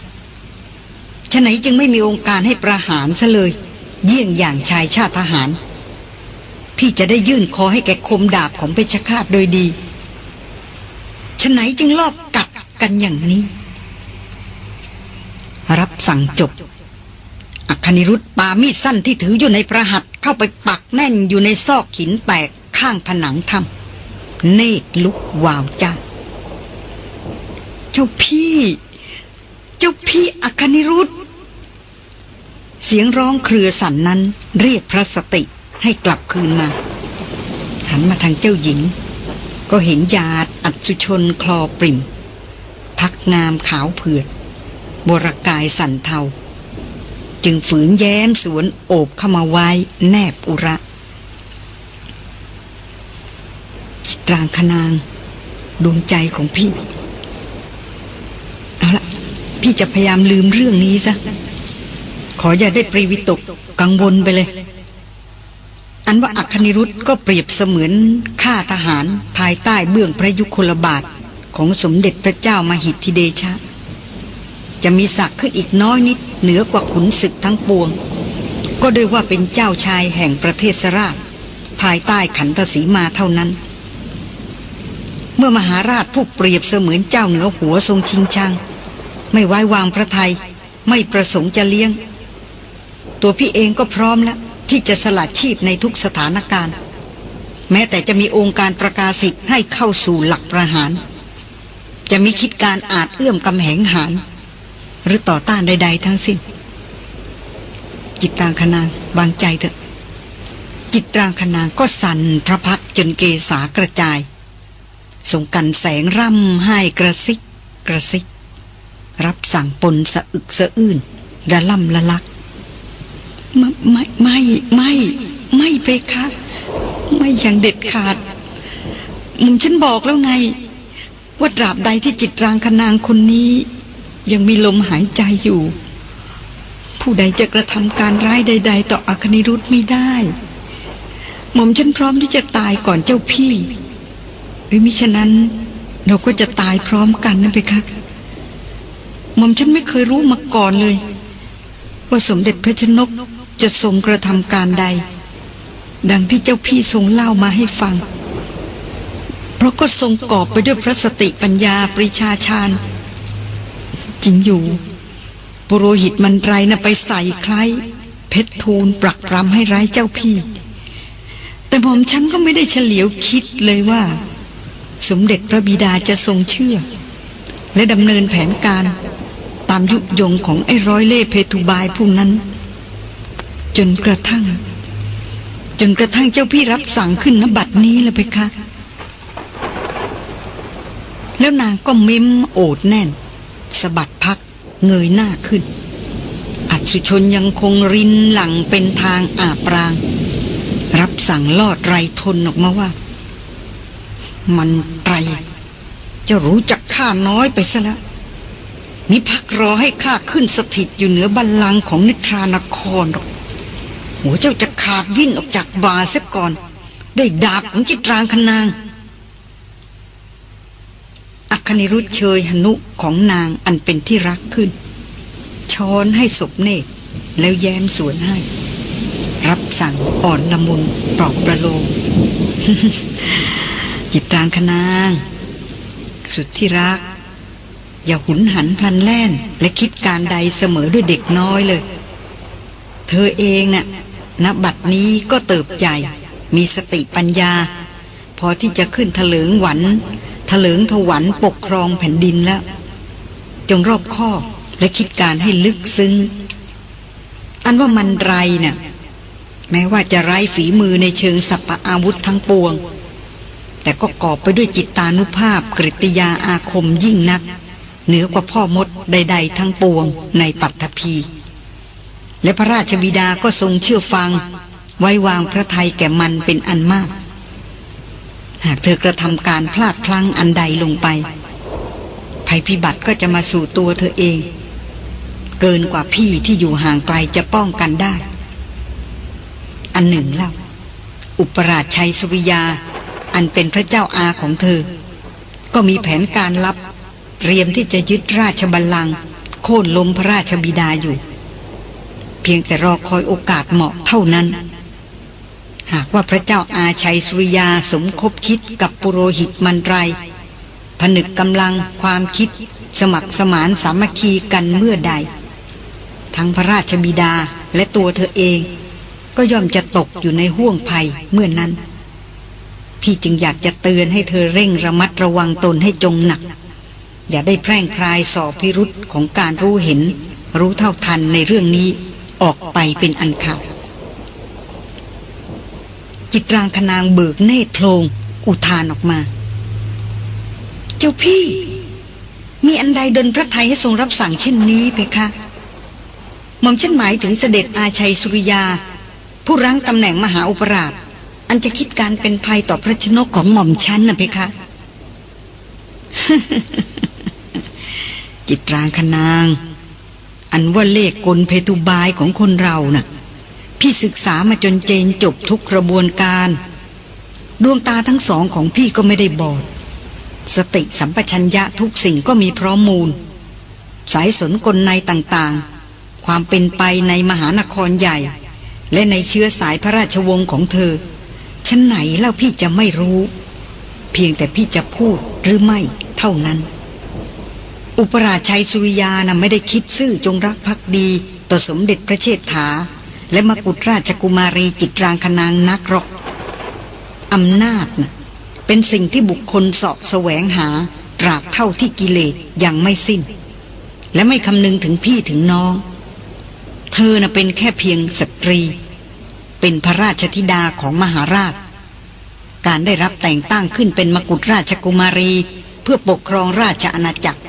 ฉะไหนจึงไม่มีองค์การให้ประหารซะเลย เยี่ยงอย่างชายชาติทหาร พี่จะได้ยื่นคอให้แกคมดาบของเพชฌฆาตโดยดีฉะไหนจึงลอบกัดกันอย่างนี้ รับสั่งจบ อัคนิรุธปามีดสั้นที่ถืออยู่ในประหัตเข้าไปปักแน่นอยู่ในซอกหินแตกข้างผนังถ้ำเนตรลุกวาวจ้าเจ้าพี่ เจ้าพี่อัคนิรุธ เสียงร้องเครือสั่นนั้นเรียกพระสติให้กลับคืนมา หันมาทางเจ้าหญิง ก็เห็นยาดอัศชนคลอปริม พักงามขาวเผือดบรกายสันเทา จึงฝืนแย้มสวนโอบเข้ามาไว้แนบอุระจิตรางคนาง ดวงใจของพี่ เอาละพี่จะพยายามลืมเรื่องนี้ซะ ขออย่าได้ปรีวิตกกังวลไปเลย อันว่าอัคนิรุธก็เปรียบเสมือนข้าทหารภายใต้เบื้องพระยุคลบาทของสมเด็จพระเจ้ามหิทธิเดชะ จะมีศักดิ์ขึ้นอีกน้อยนิด เหนือกว่าขุนศึกทั้งปวง ก็ด้วยว่าเป็นเจ้าชายแห่งประเทศสราช ภายใต้ขันธสีมาเท่านั้น เมื่อมหาราชผู้เปรียบเสมือนเจ้าเหนือหัวทรงชิงชัง ไม่ไว้วางพระไทยไม่ประสงค์จะเลี้ยง ตัวพี่เองก็พร้อมแล้ว ที่จะสละชีพในทุกสถานการณ์ แม้แต่จะมีองค์การประกาศสิทธิ์ให้เข้าสู่หลักประหาร จะมีคิดการอาจเอื้อมกำแหงหารหรือต่อต้านใด ๆ ทั้งสิ้น จิตรางคนางวางใจเถอะ จิตรางคนางก็สั่นพระพักจนเกษากระจายส่งกันแสงร่ำให้กระซิกกระซิก รับสั่งปนสะอึกสะอื้นระล่ำละลัก ไม่ไม่ไม่ไม่ไปคะ ไม่อย่างเด็ดขาดหมุมฉันบอกแล้วไง ว่าตราบใดที่จิตรางคนางคนนี้ ยังมีลมหายใจอยู่ ผู้ใดจะกระทำการร้ายใด ๆ ต่ออัคนิรุธไม่ได้ หม่อมฉันพร้อมที่จะตายก่อนเจ้าพี่ หรือมิฉะนั้น เราก็จะตายพร้อมกันนะเพคะหม่อมฉันไม่เคยรู้มาก่อนเลย ว่าสมเด็จพระชนก จะทรงกระทำการใด ดังที่เจ้าพี่ทรงเล่ามาให้ฟัง เพราะก็ทรงกอบไปด้วยพระสติปัญญาปริชาชาญจริงอยู่ปุโรหิตมันไรนะไปใส่คล้ายเพชรทูลปรักปรำให้ร้ายเจ้าพี่ แต่ผมฉันก็ไม่ได้เฉลียวคิดเลยว่า สมเด็จพระบิดาจะทรงเชื่อ และดำเนินแผนการตามยุยงของไอ้ร้อยเล่เพทุบายผู้นั้น จนกระทั่ง จนกระทั่งเจ้าพี่รับสั่งขึ้นนบัดนี้แล้วไปคะ แล้วนางก็เม้มโอดแน่นสะบัดพักเงยหน้าขึ้น อัศชนยังคงรินหลังเป็นทางอาปราง รับสั่งลอดไรทนออกมาว่า มันไตร จะรู้จักข้าน้อยไปซะแล้วมิพักรอให้ข้าขึ้นสถิตอยู่เหนือบัลลังก์ของนิทรานครหรอก หัวเจ้าจะขาดวิ่นออกจากบาเสียก่อนได้ดาบของจิตรางคนาง อัคนิรุธเชยหนุของนางอันเป็นที่รักขึ้น ช้อนให้ศพเนตแล้วแย้มสวนให้ รับสั่งอ่อนละมุนปลอบประโลมจิตรางคนาง สุดที่รัก อย่าหุนหันพลันแล่น และคิดการใดเสมอด้วยเด็กน้อยเลย เธอเองน่ะ ณบัดนี้ก็เติบใหญ่ มีสติปัญญา พอที่จะขึ้นถลิงหวันถลิงถวันปกครองแผ่นดินแล้ว จงรอบคอบและคิดการให้ลึกซึ้ง อันว่ามันไรน่ะ แม้ว่าจะไร้ฝีมือในเชิงสัพพอาวุธทั้งปวง แต่ก็กอบไปด้วยจิตตานุภาพกริตยาอาคมยิ่งนัก เหนือกว่าพ่อมดใด ๆ ทั้งปวงในปัตตภี และพระราชบิดาก็ทรงเชื่อฟัง ไว้วางพระทัยแก่มันเป็นอันมาก หากเธอกระทำการพลาดพลั้งอันใดลงไป ภัยพิบัติก็จะมาสู่ตัวเธอเอง เกินกว่าพี่ที่อยู่ห่างไกลจะป้องกันได้ อันหนึ่งเล่า อุปราชชัยสุริยา อันเป็นพระเจ้าอาของเธอ ก็มีแผนการลับเตรียมที่จะยึดราชบัลลังก์โค่นล้มพระราชบิดาอยู่ พียงแต่รอคอยโอกาสเหมาะเท่านั้น หากว่าพระเจ้าอาชัยสุริยาสมคบคิดกับปุโรหิตมันไร ผนึกกำลังความคิด สมัครสมานสามัคคีกันเมื่อใด ทั้งพระราชบิดาและตัวเธอเอง ก็ย่อมจะตกอยู่ในห่วงภัยเมื่อนนั้น พี่จึงอยากจะเตือนให้เธอเร่งระมัดระวังตนให้จงหนัก อย่าได้แพร่งพรายสอบพิรุษของการรู้เห็นรู้เท่าทันในเรื่องนี้ ออกไปเป็นอันขาดจิตรางคนางเบิกเนตรโพลงอุทานออกมา เจ้าพี่ มีอันใดดนพระไทยให้ทรงรับสั่งเช่นนี้เพคะหม่อมฉันหมายถึงเสด็จอาชัยสุริยา ผู้รั้งตำแหน่งมหาอุปราช อันจะคิดการเป็นภัยต่อพระชนกของหม่อมฉันนะเพคะ จิตรางคนาง อันว่าเลขกลเพทุบายของคนเราน่ะ พี่ศึกษามาจนเจนจบทุกกระบวนการ ดวงตาทั้งสองของพี่ก็ไม่ได้บอด สติสัมปชัญญะทุกสิ่งก็มีพร้อมมูล สายสนกลในต่างๆ ความเป็นไปในมหานครใหญ่ และในเชื้อสายพระราชวงศ์ของเธอชั้นไหนแล้วพี่จะไม่รู้ เพียงแต่พี่จะพูดหรือไม่เท่านั้น อุปราชชัยสุริยานะ่ะไม่ได้คิดซื่อจงรักภักดี ต่อสมเด็จพระเชษฐา และมกุฎราชกุมารีจิตรางคนางนักหรอกอำนาจนะเป็นสิ่งที่บุคคลสาะแสวงหาตราบเท่าที่กิเลสยังไม่สิ้น และไม่คำนึงถึงพี่ถึงน้อง เธอน่ะเป็นแค่เพียงสตรี เป็นพระราชธิดาของมหาราช การได้รับแต่งตั้งขึ้นเป็นมกุฎราชกุมารี เพื่อปกครองราชอาณาจักร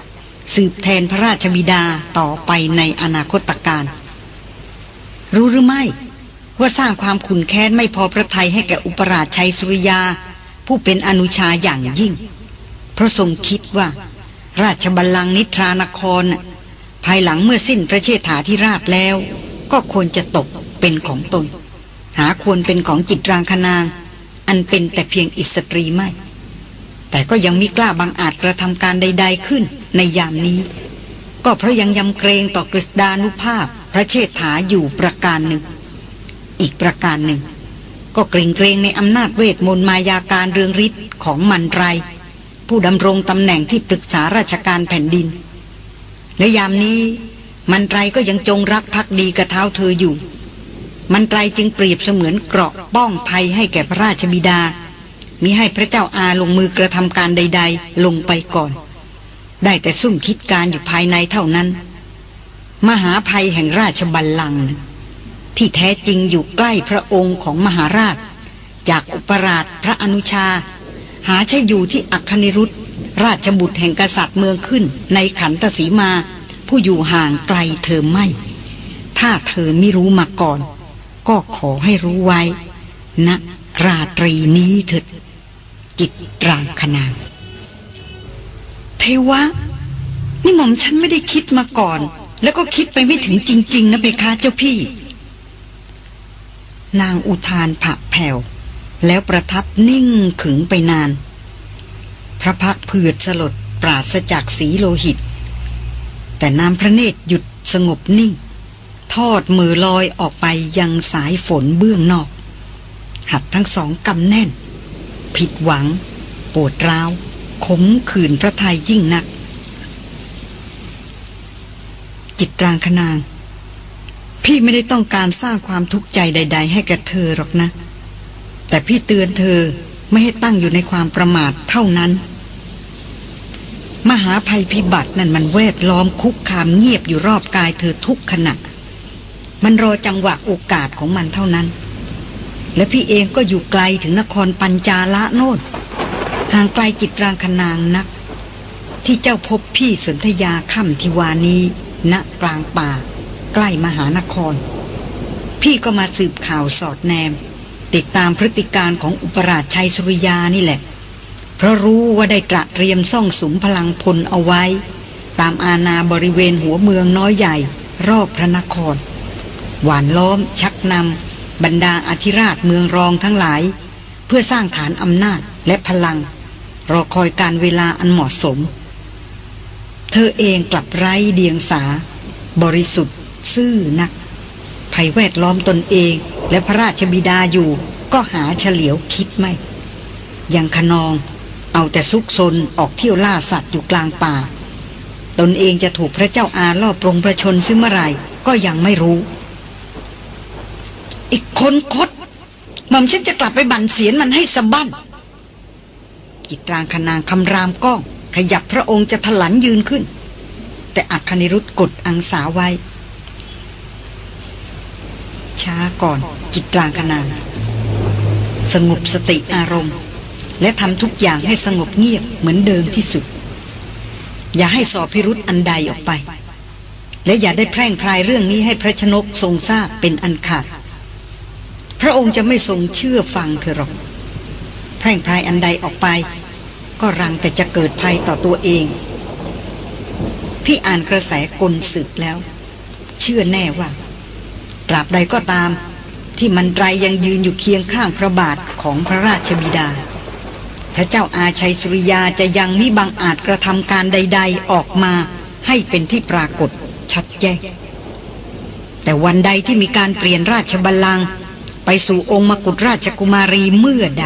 สืบแทนพระราชบิดาต่อไปในอนาคตการ รู้หรือไม่ ว่าสร้างความขุนแค้นไม่พอพระทัยให้แก่อุปราชชัยสุริยา ผู้เป็นอนุชาอย่างยิ่งเพราะทรงคิดว่า ราชบัลลังก์นิทรานคร ภายหลังเมื่อสิ้นพระเชษฐาธิราชแล้ว ก็ควรจะตกเป็นของตน หาควรเป็นของจิตรางคนาง อันเป็นแต่เพียงอิสตรีไม่ แต่ก็ยังมิกล้าบังอาจกระทำการใด ๆขึ้น ในยามนี้ ก็เพราะยังยำเกรงต่อกฤษดานุภาพ พระเชษฐาอยู่ประการหนึ่ง อีกประการหนึ่ง ก็เกรงเกรงในอำนาจเวทมนต์มายาการเรืองฤทธิ์ของมันไร ผู้ดำรงตำแหน่งที่ปรึกษาราชการแผ่นดิน และยามนี้มันไรก็ยังจงรักภักดีกระเท้าเธออยู่ มันไรจึงเปรียบเสมือนเกราะป้องภัยให้แก่พระราชบิดามิให้พระเจ้าอาลงมือกระทำการใด ๆ ลงไปก่อน ได้แต่ซุ่มคิดการอยู่ภายในเท่านั้น มหาภัยแห่งราชบัลลังก์ที่แท้จริงอยู่ใกล้พระองค์ของมหาราช จากอุปราชพระอนุชา หาใช่อยู่ที่อัคนิรุธราชบุตรแห่งกษัตริย์เมืองขึ้น ในขันตสีมา ผู้อยู่ห่างไกลเธอไม่ ถ้าเธอไม่รู้มาก่อน ก็ขอให้รู้ไว้ณนะราตรีนี้เถิดจิตรางคนาง เทวะ นี่หม่อมฉันไม่ได้คิดมาก่อน แล้วก็คิดไปไม่ถึงจริง ๆ นะเบคาเจ้าพี่ นางอุทานผักแผ่ว แล้วประทับนิ่งขึงไปนาน พระพักเผือดสลดปราศจากสีโลหิต แต่น้ำพระเนตรหยุดสงบนิ่ง ทอดมือลอยออกไปยังสายฝนเบื้องนอก หัดทั้งสองกำแน่น ผิดหวังปวดร้าว ขมขื่นพระทัยยิ่งนัก จิตรางคนาง พี่ไม่ได้ต้องการสร้างความทุกข์ใจใด ๆ ให้แกเธอหรอกนะ แต่พี่เตือนเธอไม่ให้ตั้งอยู่ในความประมาทเท่านั้น มหาภัยพิบัตินั่นมันแวดล้อมคุกคามเงียบอยู่รอบกายเธอทุกขณะมันรอจังหวะโอกาสของมันเท่านั้น และพี่เองก็อยู่ไกลถึงนครปัญจาละโน่น ห่างไกลจิตรางคนางนัก ที่เจ้าพบพี่สนธยาค่ำทิวานี้ณกลางป่า ใกล้มหานคร พี่ก็มาสืบข่าวสอดแนม ติดตามพฤติการของอุปราชชัยสุริยานี่แหละ เพราะรู้ว่าได้ตระเตรียมซ่องสุมพลังพลเอาไว้ ตามอาณาบริเวณหัวเมืองน้อยใหญ่ รอบพระนคร หวานล้อม ชักนำบรรดาอธิราชเมืองรองทั้งหลาย เพื่อสร้างฐานอำนาจและพลัง รอคอยการเวลาอันเหมาะสม เธอเองกลับไร้เดียงสา บริสุทธิ์ ซื่อนักภัยแวดล้อมตนเอง และพระราชบิดาอยู่ ก็หาเฉลียวคิดไม่ยังขนอง เอาแต่ซุกซนออกเที่ยวล่าสัตว์อยู่กลางป่า ตนเองจะถูกพระเจ้าอาล่อปรงประชนซึ่งเมื่อไรก็ยังไม่รู้ อีกคนคดหม่อมฉันจะกลับไปบั่นเสียนมันให้สะบั้น จิตรางคนางคำรามก้อง ขยับพระองค์จะถลันยืนขึ้น แต่อักคนิรุธกดอังสาไว้ ช้าก่อนจิตรางคนางสงบสติอารมณ์ และทำทุกอย่างให้สงบเงียบเหมือนเดิมที่สุด อย่าให้สอบพิรุษอันใดออกไป และอย่าได้แพร่งพรายเรื่องนี้ให้พระชนกทรงทราบเป็นอันขาด พระองค์จะไม่ทรงเชื่อฟังเธอหรอกแพร่งพรายอันใดออกไป ก็รังแต่จะเกิดภัยต่อตัวเอง พี่อ่านกระแสกลศึกแล้ว เชื่อแน่ว่า ตราบใดก็ตาม ที่มันไตรยังยืนอยู่เคียงข้างพระบาทของพระราชบิดา พระเจ้าอาชัยสุริยาจะยังมิบังอาจกระทำการใด ๆออกมาให้เป็นที่ปรากฏชัดแจ้งแต่วันใดที่มีการเปลี่ยนราชบัลลังก์ไปสู่องค์มกุฎราชกุมารีเมื่อใด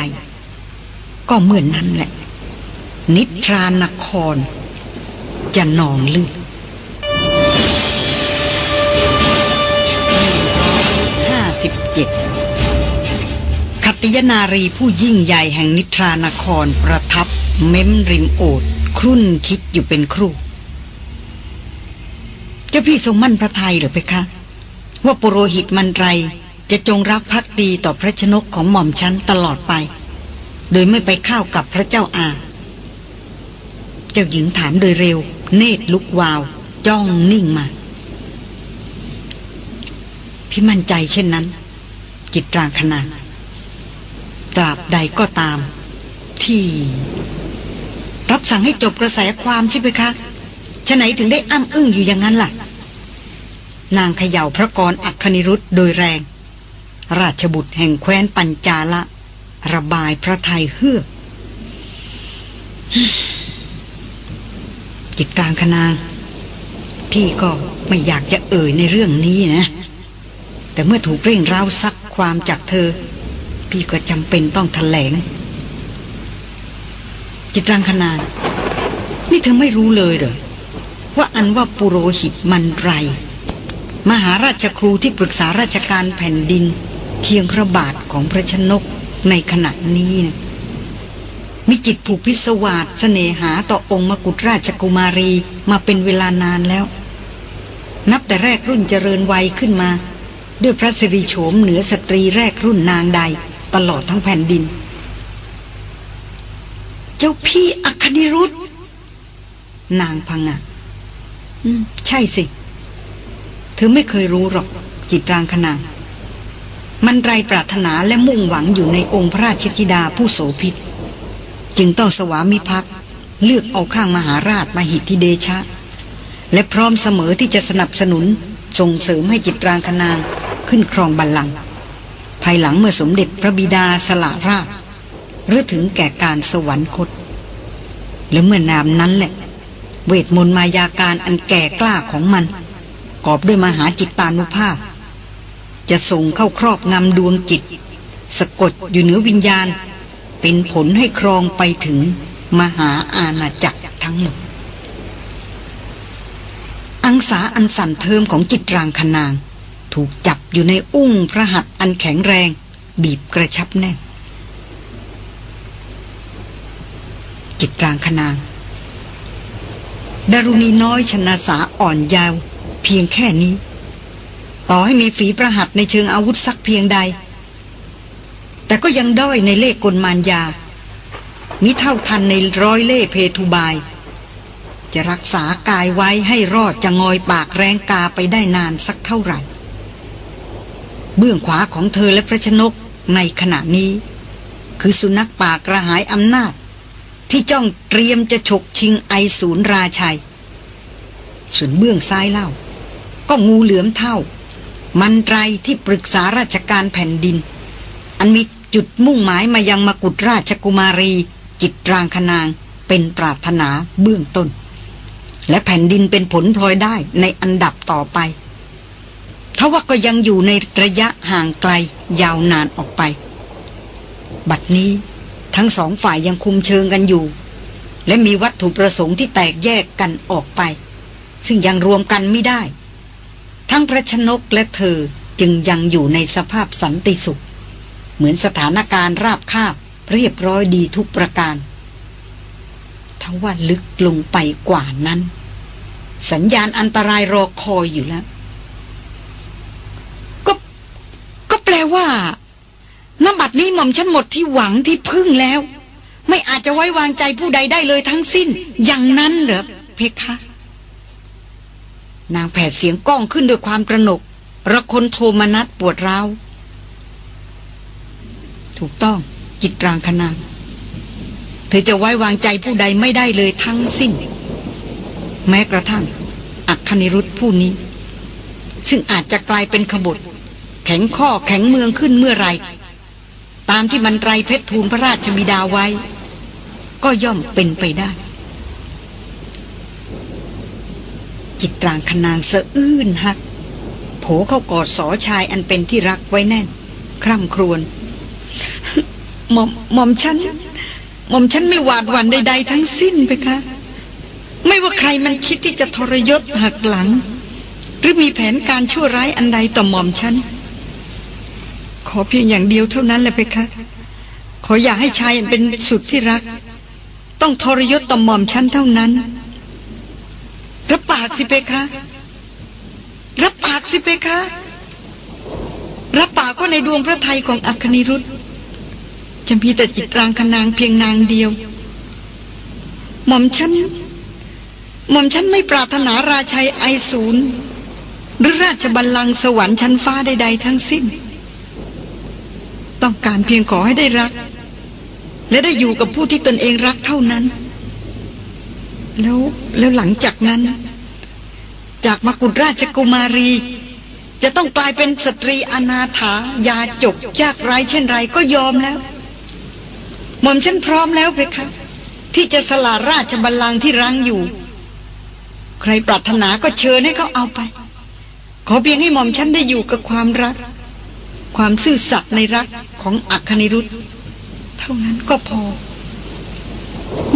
ก็เมื่อนนั้นแหละ นิทรานคร จะนองลือห้าสิบเจ็ดขติยนารีผู้ยิ่งใหญ่แห่งนิทรานครประทับเม้มริมโอดครุ่นคิดอยู่เป็นครู่เจ้าพี่ทรงมั่นพระทัยหรือไปคะ ว่าปุโรหิตมันไรจะจงรักภักดีต่อพระชนกของหม่อมชั้นตลอดไป โดยไม่ไปเข้ากับพระเจ้าอา เจ้าหญิงถามโดยเร็ว เนตรลุกวาว จ้องนิ่งมา พี่มั่นใจเช่นนั้น จิตรางขนาดตราบใดก็ตาม ที่ รับสั่งให้จบกระแสความใช่ไหมคะฉะไหนถึงได้อ้ำอึ้งอยู่อย่างนั้นล่ะ นางเขย่าพระกรอัคคณิรุธโดยแรง ราชบุตรแห่งแคว้นปัญจาละ ระบายพระไทยเฮือก จิตกลางคนาง พี่ก็ไม่อยากจะเอ่ยในเรื่องนี้นะ แต่เมื่อถูกเร่งร้าวซักความจากเธอ พี่ก็จำเป็นต้องแถลง จิตรังคนาง นี่เธอไม่รู้เลยเหรอว่าอันว่าปุโรหิตมันไร มหาราชครูที่ปรึกษาราชการแผ่นดิน เคียงพระบาทของพระชนกในขณะนี้นะ มีจิตผูกพิศวาสเสน่หาต่อองค์มกุฎราชกุมารีมาเป็นเวลานานแล้ว นับแต่แรกรุ่นเจริญวัยขึ้นมา ด้วยพระสิริโฉมเหนือสตรีแรกรุ่นนางใด ตลอดทั้งแผ่นดิน เจ้าพี่อัคนิรุธนางพังอะอืม ใช่สิ เธอไม่เคยรู้หรอก จิตรางคนาง มันไรปรารถนาและมุ่งหวังอยู่ในองค์พระราชธิดาผู้โสภิต จึงต้องสวามิภักดิ์เลือกเอาข้างมหาราชมาหิทธิเดชะ และพร้อมเสมอที่จะสนับสนุนส่งเสริมให้จิตรางคนางขึ้นครองบัลลังก์ภายหลังเมื่อสมเด็จพระบิดาสละราชหรือถึงแก่การสวรรคต และเมื่อนามนั้นแหละ เวทมนต์มายาการอันแก่กล้าของมัน กอบด้วยมหาจิตตานุภาพ จะส่งเข้าครอบงำดวงจิต สะกดอยู่เหนือวิญญาณ เป็นผลให้ครองไปถึงมหาอาณาจักรทั้งหมด อังสาอันสั่นเทิมของจิตรางคนาง ถูกจับอยู่ในอุ้งพระหัตถ์อันแข็งแรง บีบกระชับแน่น จิตรางคนางดารุณีน้อยชนะสาอ่อนยาว เพียงแค่นี้ ต่อให้มีฝีประหัตในเชิงอาวุธสักเพียงใด แต่ก็ยังด้อยในเลขกลมานยา มิเท่าทันในร้อยเล่เพทุบาย จะรักษากายไว้ให้รอดจะงอยปากแรงกาไปได้นานสักเท่าไหร่ เบื้องขวาของเธอและพระชนกในขณะนี้ คือสุนัขปากกระหายอำนาจ ที่จ้องเตรียมจะฉกชิงไอศูนย์ราชัย ส่วนเบื้องซ้ายเล่า ก็งูเหลือมเท่า มันไรที่ปรึกษาราชการแผ่นดิน อันมี จุดมุ่งหมายมายังมกุฎราชกุมารี จิตรางคนาง เป็นปรารถนาเบื้องต้น และแผ่นดินเป็นผลพลอยได้ในอันดับต่อไปทว่าก็ยังอยู่ในระยะห่างไกลยาวนานออกไป บัดนี้ทั้งสองฝ่ายยังคุมเชิงกันอยู่ และมีวัตถุประสงค์ที่แตกแยกกันออกไป ซึ่งยังรวมกันไม่ได้ ทั้งพระชนกและเธอจึงยังอยู่ในสภาพสันติสุข เหมือนสถานการณ์ราบคาบ เรียบร้อยดีทุกประการทว่าลึกลงไปกว่านั้น สัญญาณอันตรายรอคอยอยู่แล้ว ก็ก็แปลว่าน้ำบัดนี้หม่อมฉันหมดที่หวังที่พึ่งแล้ว ไม่อาจจะไว้วางใจผู้ใดได้เลยทั้งสิ้น อย่างนั้นเหรอเพคะนางแผดเสียงก้องขึ้นด้วยความกระหนกระคนโทมนัสปวดร้าว ถูกต้องจิตรางคนาเธอจะไว้วางใจผู้ใดไม่ได้เลยทั้งสิ้น แม้กระทั่ง อักคณิรุธผู้นี้ ซึ่งอาจจะกลายเป็นขบฏแข็งข้อแข็งเมืองขึ้นเมื่อไร ตามที่มันไรเพชรทูลพระราชบิดาไว้ ก็ย่อมเป็นไปได้ จิตรางคนางสะอื้นหัก โผเข้ากอดสอชายอันเป็นที่รักไว้แน่น คร่ำครวญ หม่อมหม่อมฉันหม่อมฉันไม่หวาดหวั่นใดๆทั้งสิ้นไปคะไม่ว่าใครมันคิดที่จะทรยศหักหลัง หรือมีแผนการชั่วร้ายอันใดต่อหม่อมฉันขอเพียงอย่างเดียวเท่านั้นแหละเพคะ ขออย่าให้ชายเป็นสุดที่รัก ต้องทรยศต่อหม่อมฉันเท่านั้น รับปากสิเพคะ รับปากสิเพคะ รับปากก็ในดวงพระทัยของอัคนิรุธ จะมีแต่จิตรางคนางเพียงนางเดียว หม่อมฉัน หม่อมฉันไม่ปรารถนาราชัยไอศูนย์หรือราชบัลลังก์สวรรค์ชั้นฟ้าใด ๆ ทั้งสิ้น ต้องการเพียงขอให้ได้รัก และได้อยู่กับผู้ที่ตนเองรักเท่านั้น แล้วแล้วหลังจากนั้น จากมกุฎราชกุมารี จะต้องกลายเป็นสตรีอนาถายาจกยากไร้เช่นไรก็ยอมแล้ว หม่อมฉันพร้อมแล้วเพคะ ที่จะสละราชบัลลังก์ที่รังอยู่ ใครปรารถนาก็เชิญให้เขาเอาไป ขอเพียงให้หม่อมฉันได้อยู่กับความรัก ความซื่อสัตย์ในรักของอัคนิรุธเท่านั้นก็พอ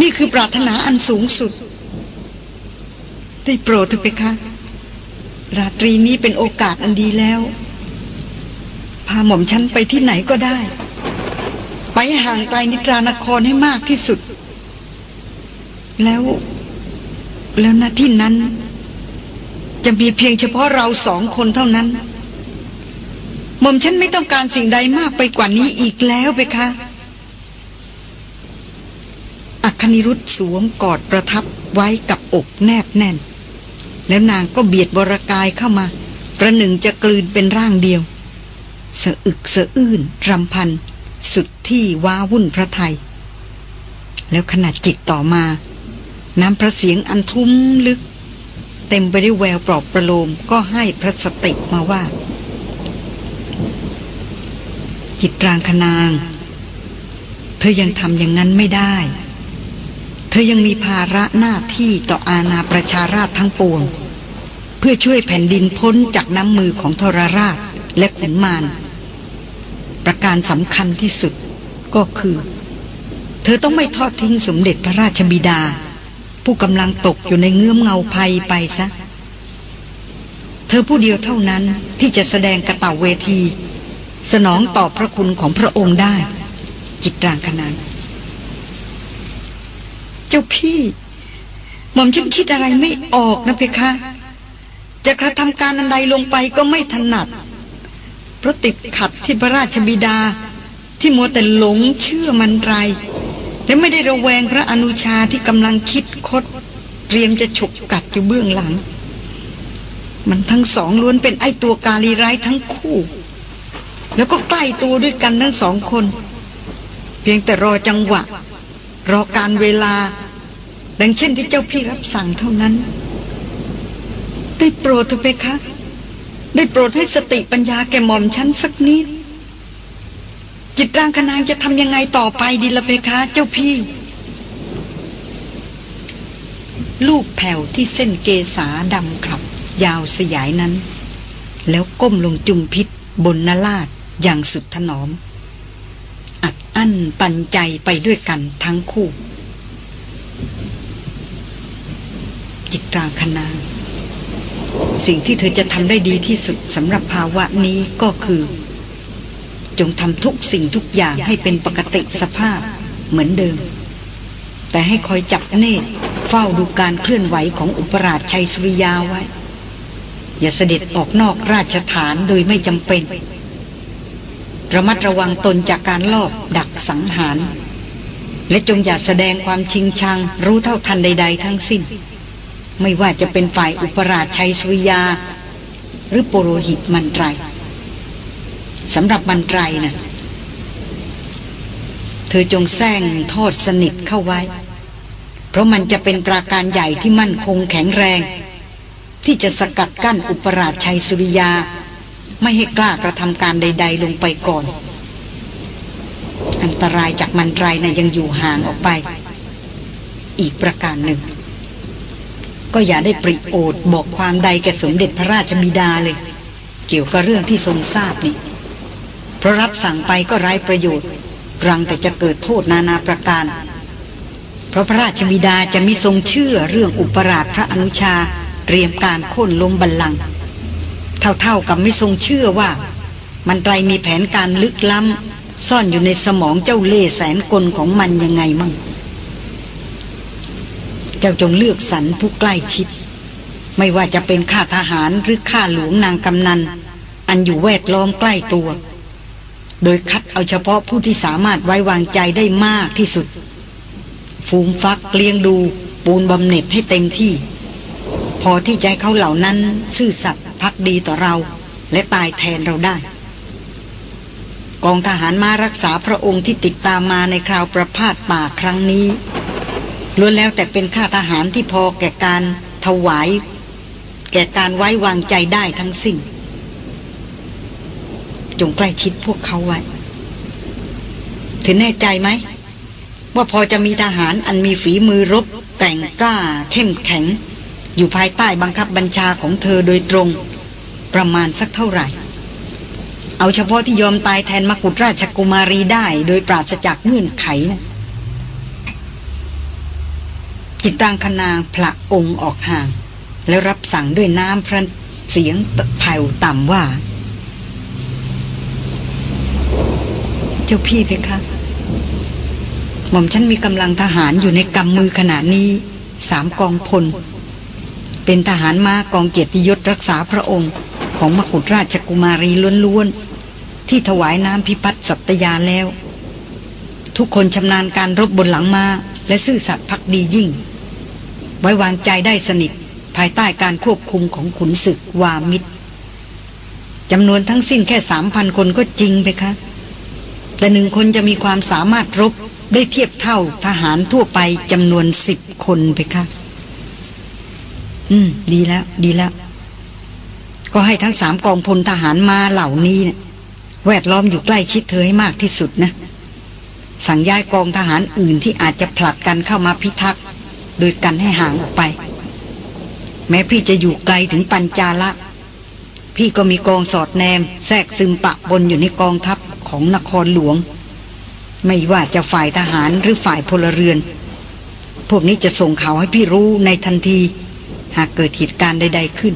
นี่คือปรารถนาอันสูงสุด ได้โปรดเถอะไปคะ ราตรีนี้เป็นโอกาสอันดีแล้ว พาหม่อมฉันไปที่ไหนก็ได้ ไปห่างไกลนิทรานครให้มากที่สุด แล้ว แล้วณที่นั้น จะมีเพียงเฉพาะเราสองคนเท่านั้นหม่อมฉันไม่ต้องการสิ่งใดมากไปกว่านี้อีกแล้วไปคะอัคนิรุธสวมกอดประทับไว้กับอกแนบแน่น แล้วนางก็เบียดบรากายเข้ามา ประหนึ่งจะกลืนเป็นร่างเดียวสะอึกสะอื้นรำพัน สุดที่ว้าวุ่นพระไทย แล้วขนาดจิตต่อมา น้ำพระเสียงอันทุ้มลึก เต็มไปด้วยแววปลอบประโลมก็ให้พระสติมาว่า จิตรางคนาง เธอยังทำอย่างนั้นไม่ได้ เธอยังมีภาระหน้าที่ต่ออาณาประชาราชทั้งปวง เพื่อช่วยแผ่นดินพ้นจากน้ำมือของทรราชและขุนมาร ประการสำคัญที่สุดก็คือ เธอต้องไม่ทอดทิ้งสมเด็จพระราชบิดา ผู้กำลังตกอยู่ในเงื้อมเงาภัยไปซะ เธอผู้เดียวเท่านั้นที่จะแสดงกระต่าเวที สนองตอบพระคุณของพระองค์ได้ จิตรางขนานเจ้าพี่ หม่อมฉันคิดอะไรไม่ออกนะเพคะ จะกระทำการอันใดลงไปก็ไม่ถนัด เพราะติดขัดที่พระราชบิดา ที่มัวแต่หลงเชื่อมันไรและไม่ได้ระแวงพระอนุชาที่กำลังคิดคด เตรียมจะฉกกัดอยู่เบื้องหลัง มันทั้งสองล้วนเป็นไอตัวกาลีร้ายทั้งคู่ แล้วก็ใกล้ตัวด้วยกันทั้งสองคน เพียงแต่รอจังหวะรรอการเวลา ดังเช่นที่เจ้าพี่รับสั่งเท่านั้น ได้โปรดเถอะเพคะ ได้โปรดให้สติปัญญาแก่หม่อมฉันสักนิด จิตร่างคนางจะทำยังไงต่อไปดีละเพคะเจ้าพี่ ลูกแผ่วที่เส้นเกษาดำขับ ยาวสยายนั้น แล้วก้มลงจุมพิษบนนลาดอย่างสุดถนอม อัดอั้นตันใจไปด้วยกันทั้งคู่ จิตรางคณาง สิ่งที่เธอจะทำได้ดีที่สุดสำหรับภาวะนี้ก็คือ จงทำทุกสิ่งทุกอย่างให้เป็นปกติสภาพเหมือนเดิม แต่ให้คอยจับเนตรเฝ้าดูการเคลื่อนไหวของอุปราชชัยสุริยาไว้ อย่าเสด็จออกนอกราชฐานโดยไม่จำเป็น ระมัดระวังตนจากการลอบดักสังหาร และจงอย่าแสดงความชิงชังรู้เท่าทันใด ๆ ทั้งสิ้น ไม่ว่าจะเป็นฝ่ายอุปราชชัยสุริยา หรือปโรหิตมันไตรสำหรับมันไตรนะ่ะเธอจงแซงทอดสนิทเข้าไว้ เพราะมันจะเป็นปราการใหญ่ที่มั่นคงแข็งแรง ที่จะสกัดกั้นอุปราชชัยสุริยา ไม่ให้กล้ากระทำการใด ๆ ลงไปก่อน อันตรายจากมันไตรนะ่ะยังอยู่ห่างออกไป อีกประการหนึ่ง ก็อย่าได้ปริโอดบอกความใดแก่สมเด็จพระราชบิดาเลย เกี่ยวกับเรื่องที่ทรงทราบนี่เพราะรับสั่งไปก็ไร้ประโยชน์ รังแต่จะเกิดโทษนานาประการ เพราะพระราชบิดาจะมิทรงเชื่อเรื่องอุปราชพระอนุชาเตรียมการโค่นล้มบัลลังก์เท่าๆกับไม่ทรงเชื่อว่า มันไตรมีแผนการลึกล้ำซ่อนอยู่ในสมองเจ้าเล่แสนกลของมันยังไงมั่ง เจ้าจงเลือกสรรผู้ใกล้ชิด ไม่ว่าจะเป็นข้าทหารหรือข้าหลวงนางกำนัน อันอยู่แวดล้อมใกล้ตัว โดยคัดเอาเฉพาะผู้ที่สามารถไว้วางใจได้มากที่สุด ฟูมฟักเลี้ยงดูปูนบำเหน็จให้เต็มที่ พอที่ใจเขาเหล่านั้นซื่อสัตย์พักดีต่อเรา และตายแทนเราได้ กองทหารมารักษาพระองค์ที่ติดตามมาในคราวประพาสป่าครั้งนี้ ล้วนแล้วแต่เป็นข้าทหารที่พอแก่การถวาย แก่การไว้วางใจได้ทั้งสิ้น จงใกล้ชิดพวกเขาไว้ถึงแน่ใจไหม ว่าพอจะมีทหารอันมีฝีมือรบ แต่งกล้าเข้มแข็ง อยู่ภายใต้บังคับบัญชาของเธอโดยตรง ประมาณสักเท่าไหร่ เอาเฉพาะที่ยอมตายแทนมกุฎราชกุมารีได้ โดยปราศจากเงื่อนไขนะ จิตตังคนางผละองค์ออกห่าง แล้วรับสั่งด้วยน้ำพระเสียงแผ่วต่ำว่า เจ้าพี่เพคะหม่อมฉันมีกำลังทหารอยู่ในกำมือขณะนี้สามกองพล เป็นทหารมากองเกียรติยศรักษาพระองค์ ของมกุฎราชกุมารีล้วนๆ ที่ถวายน้ำพิพัฒน์สัตยาแล้ว ทุกคนชำนาญการรบบนหลังมาและซื่อสัตย์พักดียิ่ง ไว้วางใจได้สนิท ภายใต้การควบคุมของขุนศึกวามิตรจำนวนทั้งสิ้นแค่สามพันคนก็จริงไปคะแต่หนึ่งคนจะมีความสามารถรบได้เทียบเท่าทหารทั่วไปจำนวนสิบคนไปคะอืม ดีแล้ว ดีแล้ว ก็ให้ทั้งสามกองพลทหารมาเหล่านี้เนะี่ยแวดล้อมอยู่ใกล้ชิดเธอให้มากที่สุดนะ สั่งย้ายกองทหารอื่นที่อาจจะผลัดกันเข้ามาพิทักษ์ โดยกันให้ห่างออกไป แม้พี่จะอยู่ไกลถึงปัญจาละ พี่ก็มีกองสอดแนม แทรกซึมปะบนอยู่ในกองทัพของนครหลวง ไม่ว่าจะฝ่ายทหารหรือฝ่ายพลเรือน พวกนี้จะส่งข่าวให้พี่รู้ในทันที หากเกิดเหตุการณ์ใด ๆขึ้น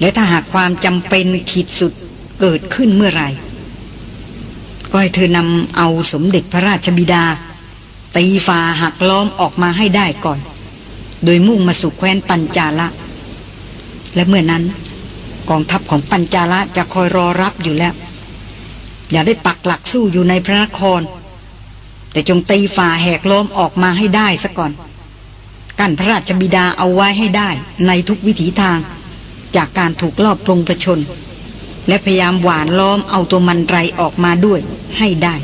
และถ้าหากความจำเป็นขีดสุดเกิดขึ้นเมื่อไหร่ก็ให้เธอนำเอาสมเด็จพระราชบิดา ตีฟาหักล้อมออกมาให้ได้ก่อน โดยมุ่งมาสู่แคว้นปัญจาละ และเมื่อนั้น กองทัพของปัญจาละจะคอยรอรับอยู่แล้ว อย่าได้ปักหลักสู้อยู่ในพระนคร แต่จงตีฝ่าแหกล้อมออกมาให้ได้ซะก่อน กั้นพระราชบิดาเอาไว้ให้ได้ในทุกวิถีทางจากการถูกลอบปรงประชน และพยายามหวานล้อมเอาตัวมันไรออกมาด้วยให้ได้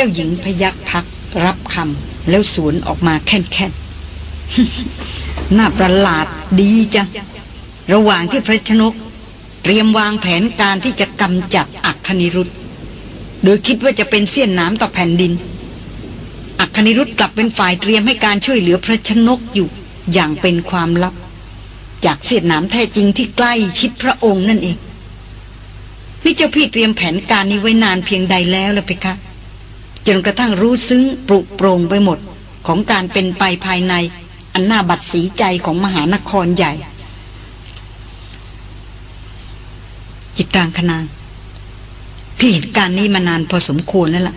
จจ้าหญิงพยักพักรับคำแล้วสวนออกมาแค่นแค่นน่าประหลาดดีจัง ระหว่างที่พระชนก เตรียมวางแผนการที่จะกำจัดอักคณิรุธโดยคิดว่าจะเป็นเสี้ยนน้ำต่อแผ่นดิน อักคณิรุธกลับเป็นฝ่ายเตรียมให้การช่วยเหลือพระชนกอยู่อย่างเป็นความลับ จากเสี้ยนน้ำแท้จริงที่ใกล้ชิดพระองค์นั่นเอง นี่เจ้าพี่เตรียมแผนการนี้ไว้นานเพียงใดแล้วล่ะเพคะ จนกระทั่งรู้ซึ้งปรุโปรงไปหมดของการเป็นไปภายใน อันน่าบัดสีใจของมหานครใหญ่ จิตรางคนางพี่เห็นการนี้มานานพอสมควรแล้วล่ะ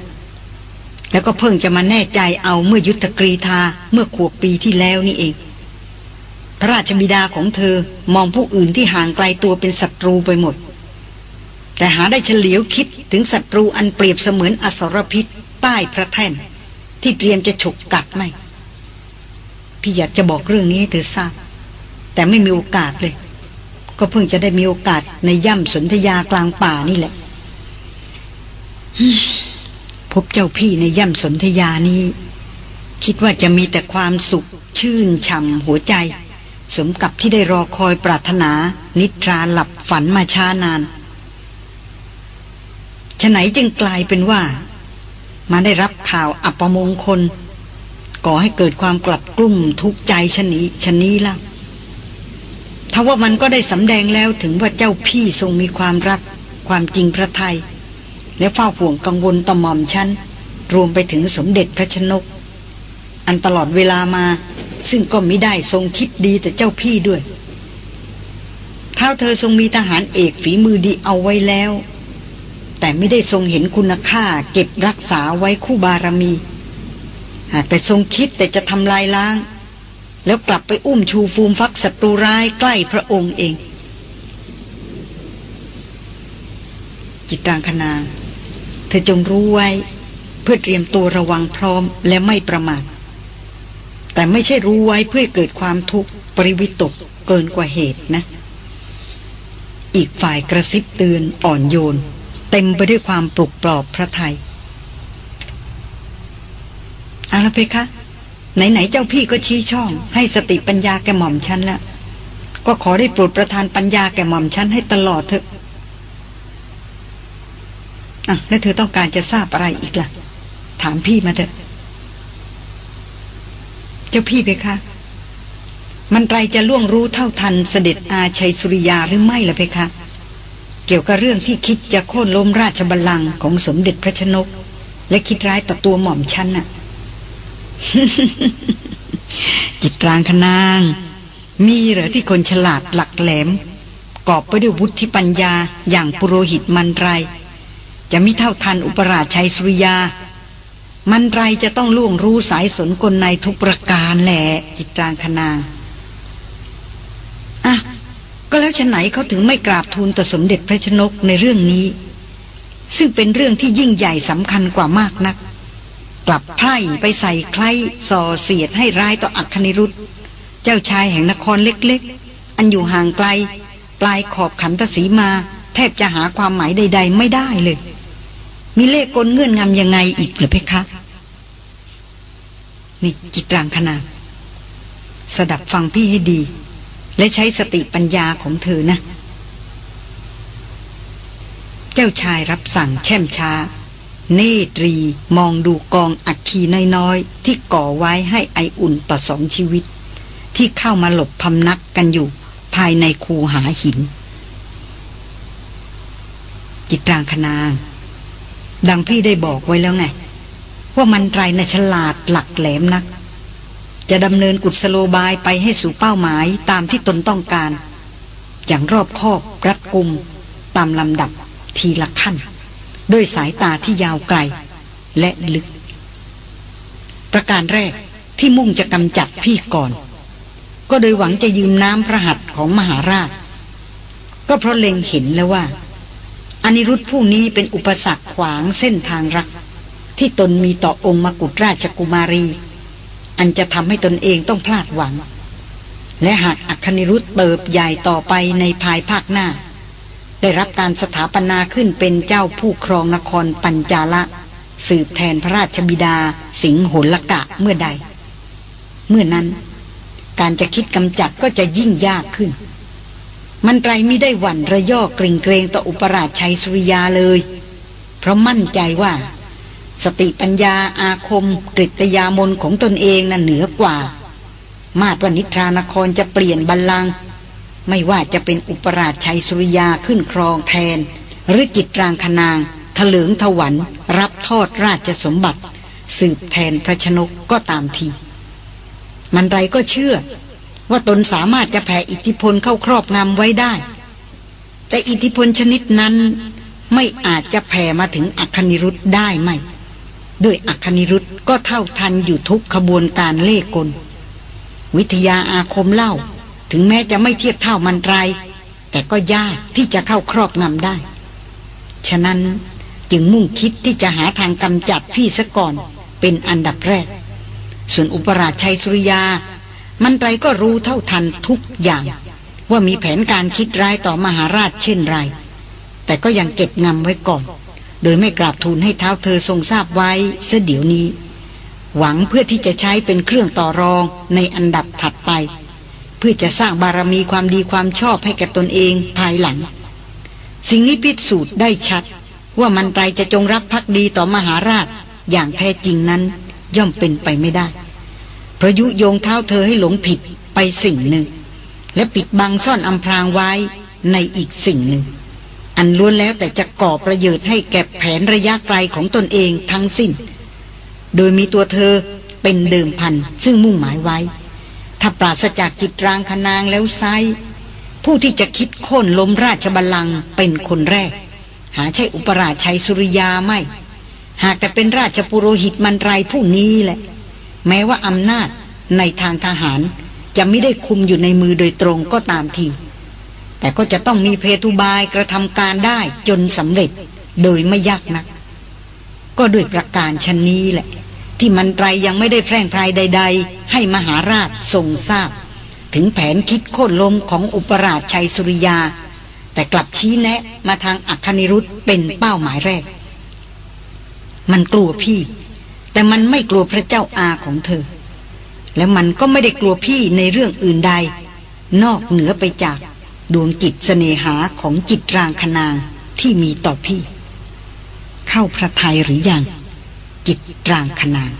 แล้วก็เพิ่งจะมาแน่ใจเอาเมื่อยุทธกรีธาเมื่อขวบปีที่แล้วนี่เอง พระราชบิดาของเธอมองผู้อื่นที่ห่างไกลตัวเป็นศัตรูไปหมด แต่หาได้เฉลียวคิดถึงศัตรูอันเปรียบเสมือนอสรพิษ ใต้พระแท่น ที่เตรียมจะฉกกัดไม่พี่อยากจะบอกเรื่องนี้ให้เธอทราบ แต่ไม่มีโอกาสเลย ก็เพิ่งจะได้มีโอกาสในย่ำสนธยากลางป่านี่แหละ พบเจ้าพี่ในย่ำสนธยานี้ คิดว่าจะมีแต่ความสุขชื่นช่ำหัวใจ สมกับที่ได้รอคอยปรารถนา นิทราหลับฝันมาช้านานฉะไหนจึงกลายเป็นว่า มาได้รับข่าวอัปมงคล ก่อให้เกิดความกลัดกลุ้มทุกข์ใจชนี้ชนี้ล่ะถ้าว่ามันก็ได้สำแดงแล้วถึงว่าเจ้าพี่ทรงมีความรัก ความจริงพระไทย และเฝ้าห่วงกังวลต่อมอมชั้น รวมไปถึงสมเด็จพระชนก อันตลอดเวลามา ซึ่งก็ม่ได้ทรงคิดดีแต่เจ้าพี่ด้วยเท้าเธอทรงมีทหารเอกฝีมือดีเอาไว้แล้ว แต่ไม่ได้ทรงเห็นคุณค่าเก็บรักษาไว้คู่บารมี หากแต่ทรงคิดแต่จะทำลายล้าง แล้วกลับไปอุ้มชูฟูมฟักศัตรูร้ายใกล้พระองค์เอง จิตรางคนาเธอจงรู้ไว้ เพื่อเตรียมตัวระวังพร้อมและไม่ประมาทแต่ไม่ใช่รู้ไว้เพื่อเกิดความทุกข์ปริวิตกเกินกว่าเหตุนะ อีกฝ่ายกระซิบเตือนอ่อนโยน เต็มไปด้วยความปลุกปลอบพระไทยเอาละเพคะ ไหนๆเจ้าพี่ก็ชี้ช่อง ให้สติปัญญาแกหม่อมฉันแล้วก็ขอได้โปรดประทานปัญญาแกหม่อมฉันให้ตลอดเถอะอะแล้วเธอต้องการจะทราบอะไรอีกล่ะ ถามพี่มาเถอะ เจ้าพี่เพคะ มันไรจะล่วงรู้เท่าทันเสด็จอาชัยสุริยาหรือไม่ล่ะเพคะ เกี่ยวกับเรื่องที่คิดจะโค่นล้มราชบัลลังก์ของสมเด็จพระชนก และคิดร้ายต่อตัวหม่อมฉันน่ะ จิตรางคนาง มีเหรอที่คนฉลาดหลักแหลม กอบไปด้วยวุฒิปัญญาอย่างปุโรหิตมันไร จะมิเท่าทันอุปราชชัยสุริยา มันไรจะต้องล่วงรู้สายสนกลในทุกประการแหละจิตรางคนางอะ ก็แล้วฉะไหนเขาถึงไม่กราบทูลต่อสมเด็จพระชนกในเรื่องนี้ ซึ่งเป็นเรื่องที่ยิ่งใหญ่สำคัญกว่ามากนัก กลับไพร่ไปใส่ใครส่อเสียดให้ร้ายต่ออัคนิรุธเจ้าชายแห่งนครเล็กๆ อันอยู่ห่างไกล ปลายขอบขันทศีมา แทบจะหาความหมายใด ๆ ไม่ได้เลย มีเลขกลเงื่อนงำยังไงอีกหรือเพคะ นี่จิตรางขนาดสดับฟังพี่ให้ดี และใช้สติปัญญาของเธอนะ เจ้าชายรับสั่งแช่มช้า เนตรีมองดูกองอักคีน้อยๆ ที่ก่อไว้ให้ไออุ่นต่อสองชีวิต ที่เข้ามาหลบพำนักกันอยู่ ภายในคูหาหิน จิตรางคนาง ดังพี่ได้บอกไว้แล้วไง ว่ามันไรนะฉลาดหลักแหลมนัก จะดำเนินกุศโลบายไปให้สู่เป้าหมายตามที่ตนต้องการ อย่างรอบคอบรัดกุม ตามลำดับทีละขั้น ด้วยสายตาที่ยาวไกล และลึก ประการแรกที่มุ่งจะกำจัดพี่ก่อน ก็โดยหวังจะยืมน้ำพระหัตถ์ของมหาราช ก็เพราะเล็งเห็นแล้วว่าอนิรุธผู้นี้เป็นอุปสรรคขวางเส้นทางรัก ที่ตนมีต่อองค์มกุฎราชกุมารี อันจะทำให้ตนเองต้องพลาดหวัง และหากอัคนิรุธเติบใหญ่ต่อไปในภายภาคหน้า ได้รับการสถาปนาขึ้นเป็นเจ้าผู้ครองนครปัญจาละ สืบแทนพระราชบิดาสิงห์หลกะเมื่อใด เมื่อนั้น การจะคิดกำจัดก็จะยิ่งยากขึ้น มันไรไม่ได้หวั่นระย่อกริ่งเกรงต่ออุปราชชัยสุริยาเลย เพราะมั่นใจว่า สติปัญญาอาคมกริตยามนของตนเองน่ะเหนือกว่า มาตรวนิทรานครจะเปลี่ยนบัลลังก์ไม่ว่าจะเป็นอุปราชชัยสุริยาขึ้นครองแทน หรือจิตรางคนางถลิงถวันรับทอดราชสมบัติ สืบแทนพระชนกก็ตามที มันไรก็เชื่อ ว่าตนสามารถจะแผ่อิทธิพลเข้าครอบงำไว้ได้ แต่อิทธิพลชนิดนั้นไม่อาจจะแผ่มาถึงอัคนิรุธได้ไหม ด้วยอคนิรุธก็เท่าทันอยู่ทุกขบวนการเล่กล วิทยาอาคมเล่า ถึงแม้จะไม่เทียบเท่ามันไร แต่ก็ยากที่จะเข้าครอบงำได้ ฉะนั้นจึงมุ่งคิดที่จะหาทางกำจัดพี่ซะก่อนเป็นอันดับแรก ส่วนอุปราชชัยสุริยา มันไรก็รู้เท่าทันทุกอย่าง ว่ามีแผนการคิดร้ายต่อมหาราชเช่นไร แต่ก็ยังเก็บงำไว้ก่อน โดยไม่กราบทูลให้เท้าเธอทรงทราบไว้เสเดี๋ยวนี้ หวังเพื่อที่จะใช้เป็นเครื่องต่อรองในอันดับถัดไป เพื่อจะสร้างบารมีความดีความชอบให้แก่ตนเองภายหลัง สิ่งนี้พิสูจน์ได้ชัด ว่ามันไรจะจงรักภักดีต่อมหาราช อย่างแท้จริงนั้นย่อมเป็นไปไม่ได้พระยุโยงเท้าเธอให้หลงผิดไปสิ่งหนึ่ง และปิดบังซ่อนอำพรางไว้ในอีกสิ่งหนึ่ง อันล้วนแล้วแต่จะก่อประโยชน์ให้แก่แผนระยะไกลของตนเองทั้งสิ้น โดยมีตัวเธอเป็นเดิมพันซึ่งมุ่งหมายไว้ ถ้าปราศจากจิตรางคนางแล้วไซผู้ที่จะคิดโค่นล้มราชบัลลังก์เป็นคนแรก หาใช่อุปราชชัยสุริยาไม่ หากแต่เป็นราชปุโรหิตมันไรผู้นี้แหละ แม้ว่าอำนาจในทางทหารจะไม่ได้คุมอยู่ในมือโดยตรงก็ตามที แต่ก็จะต้องมีเพทุบายกระทำการได้จนสำเร็จโดยไม่ยากนัก ก็ด้วยประการชนนี้แหละ ที่มันไรยังไม่ได้แพร่งพรายใด ๆ ให้มหาราชทรงทราบ ถึงแผนคิดโค่นลมของอุปราชชัยสุริยา แต่กลับชี้แนะมาทางอัคนิรุธเป็นเป้าหมายแรก มันกลัวพี่ แต่มันไม่กลัวพระเจ้าอาของเธอ และมันก็ไม่ได้กลัวพี่ในเรื่องอื่นใด นอกเหนือไปจาก ดวงจิตเสน่หาของจิตรางคนางที่มีต่อพี่ เข้าพระทัยหรืออยังจิตรางคนาง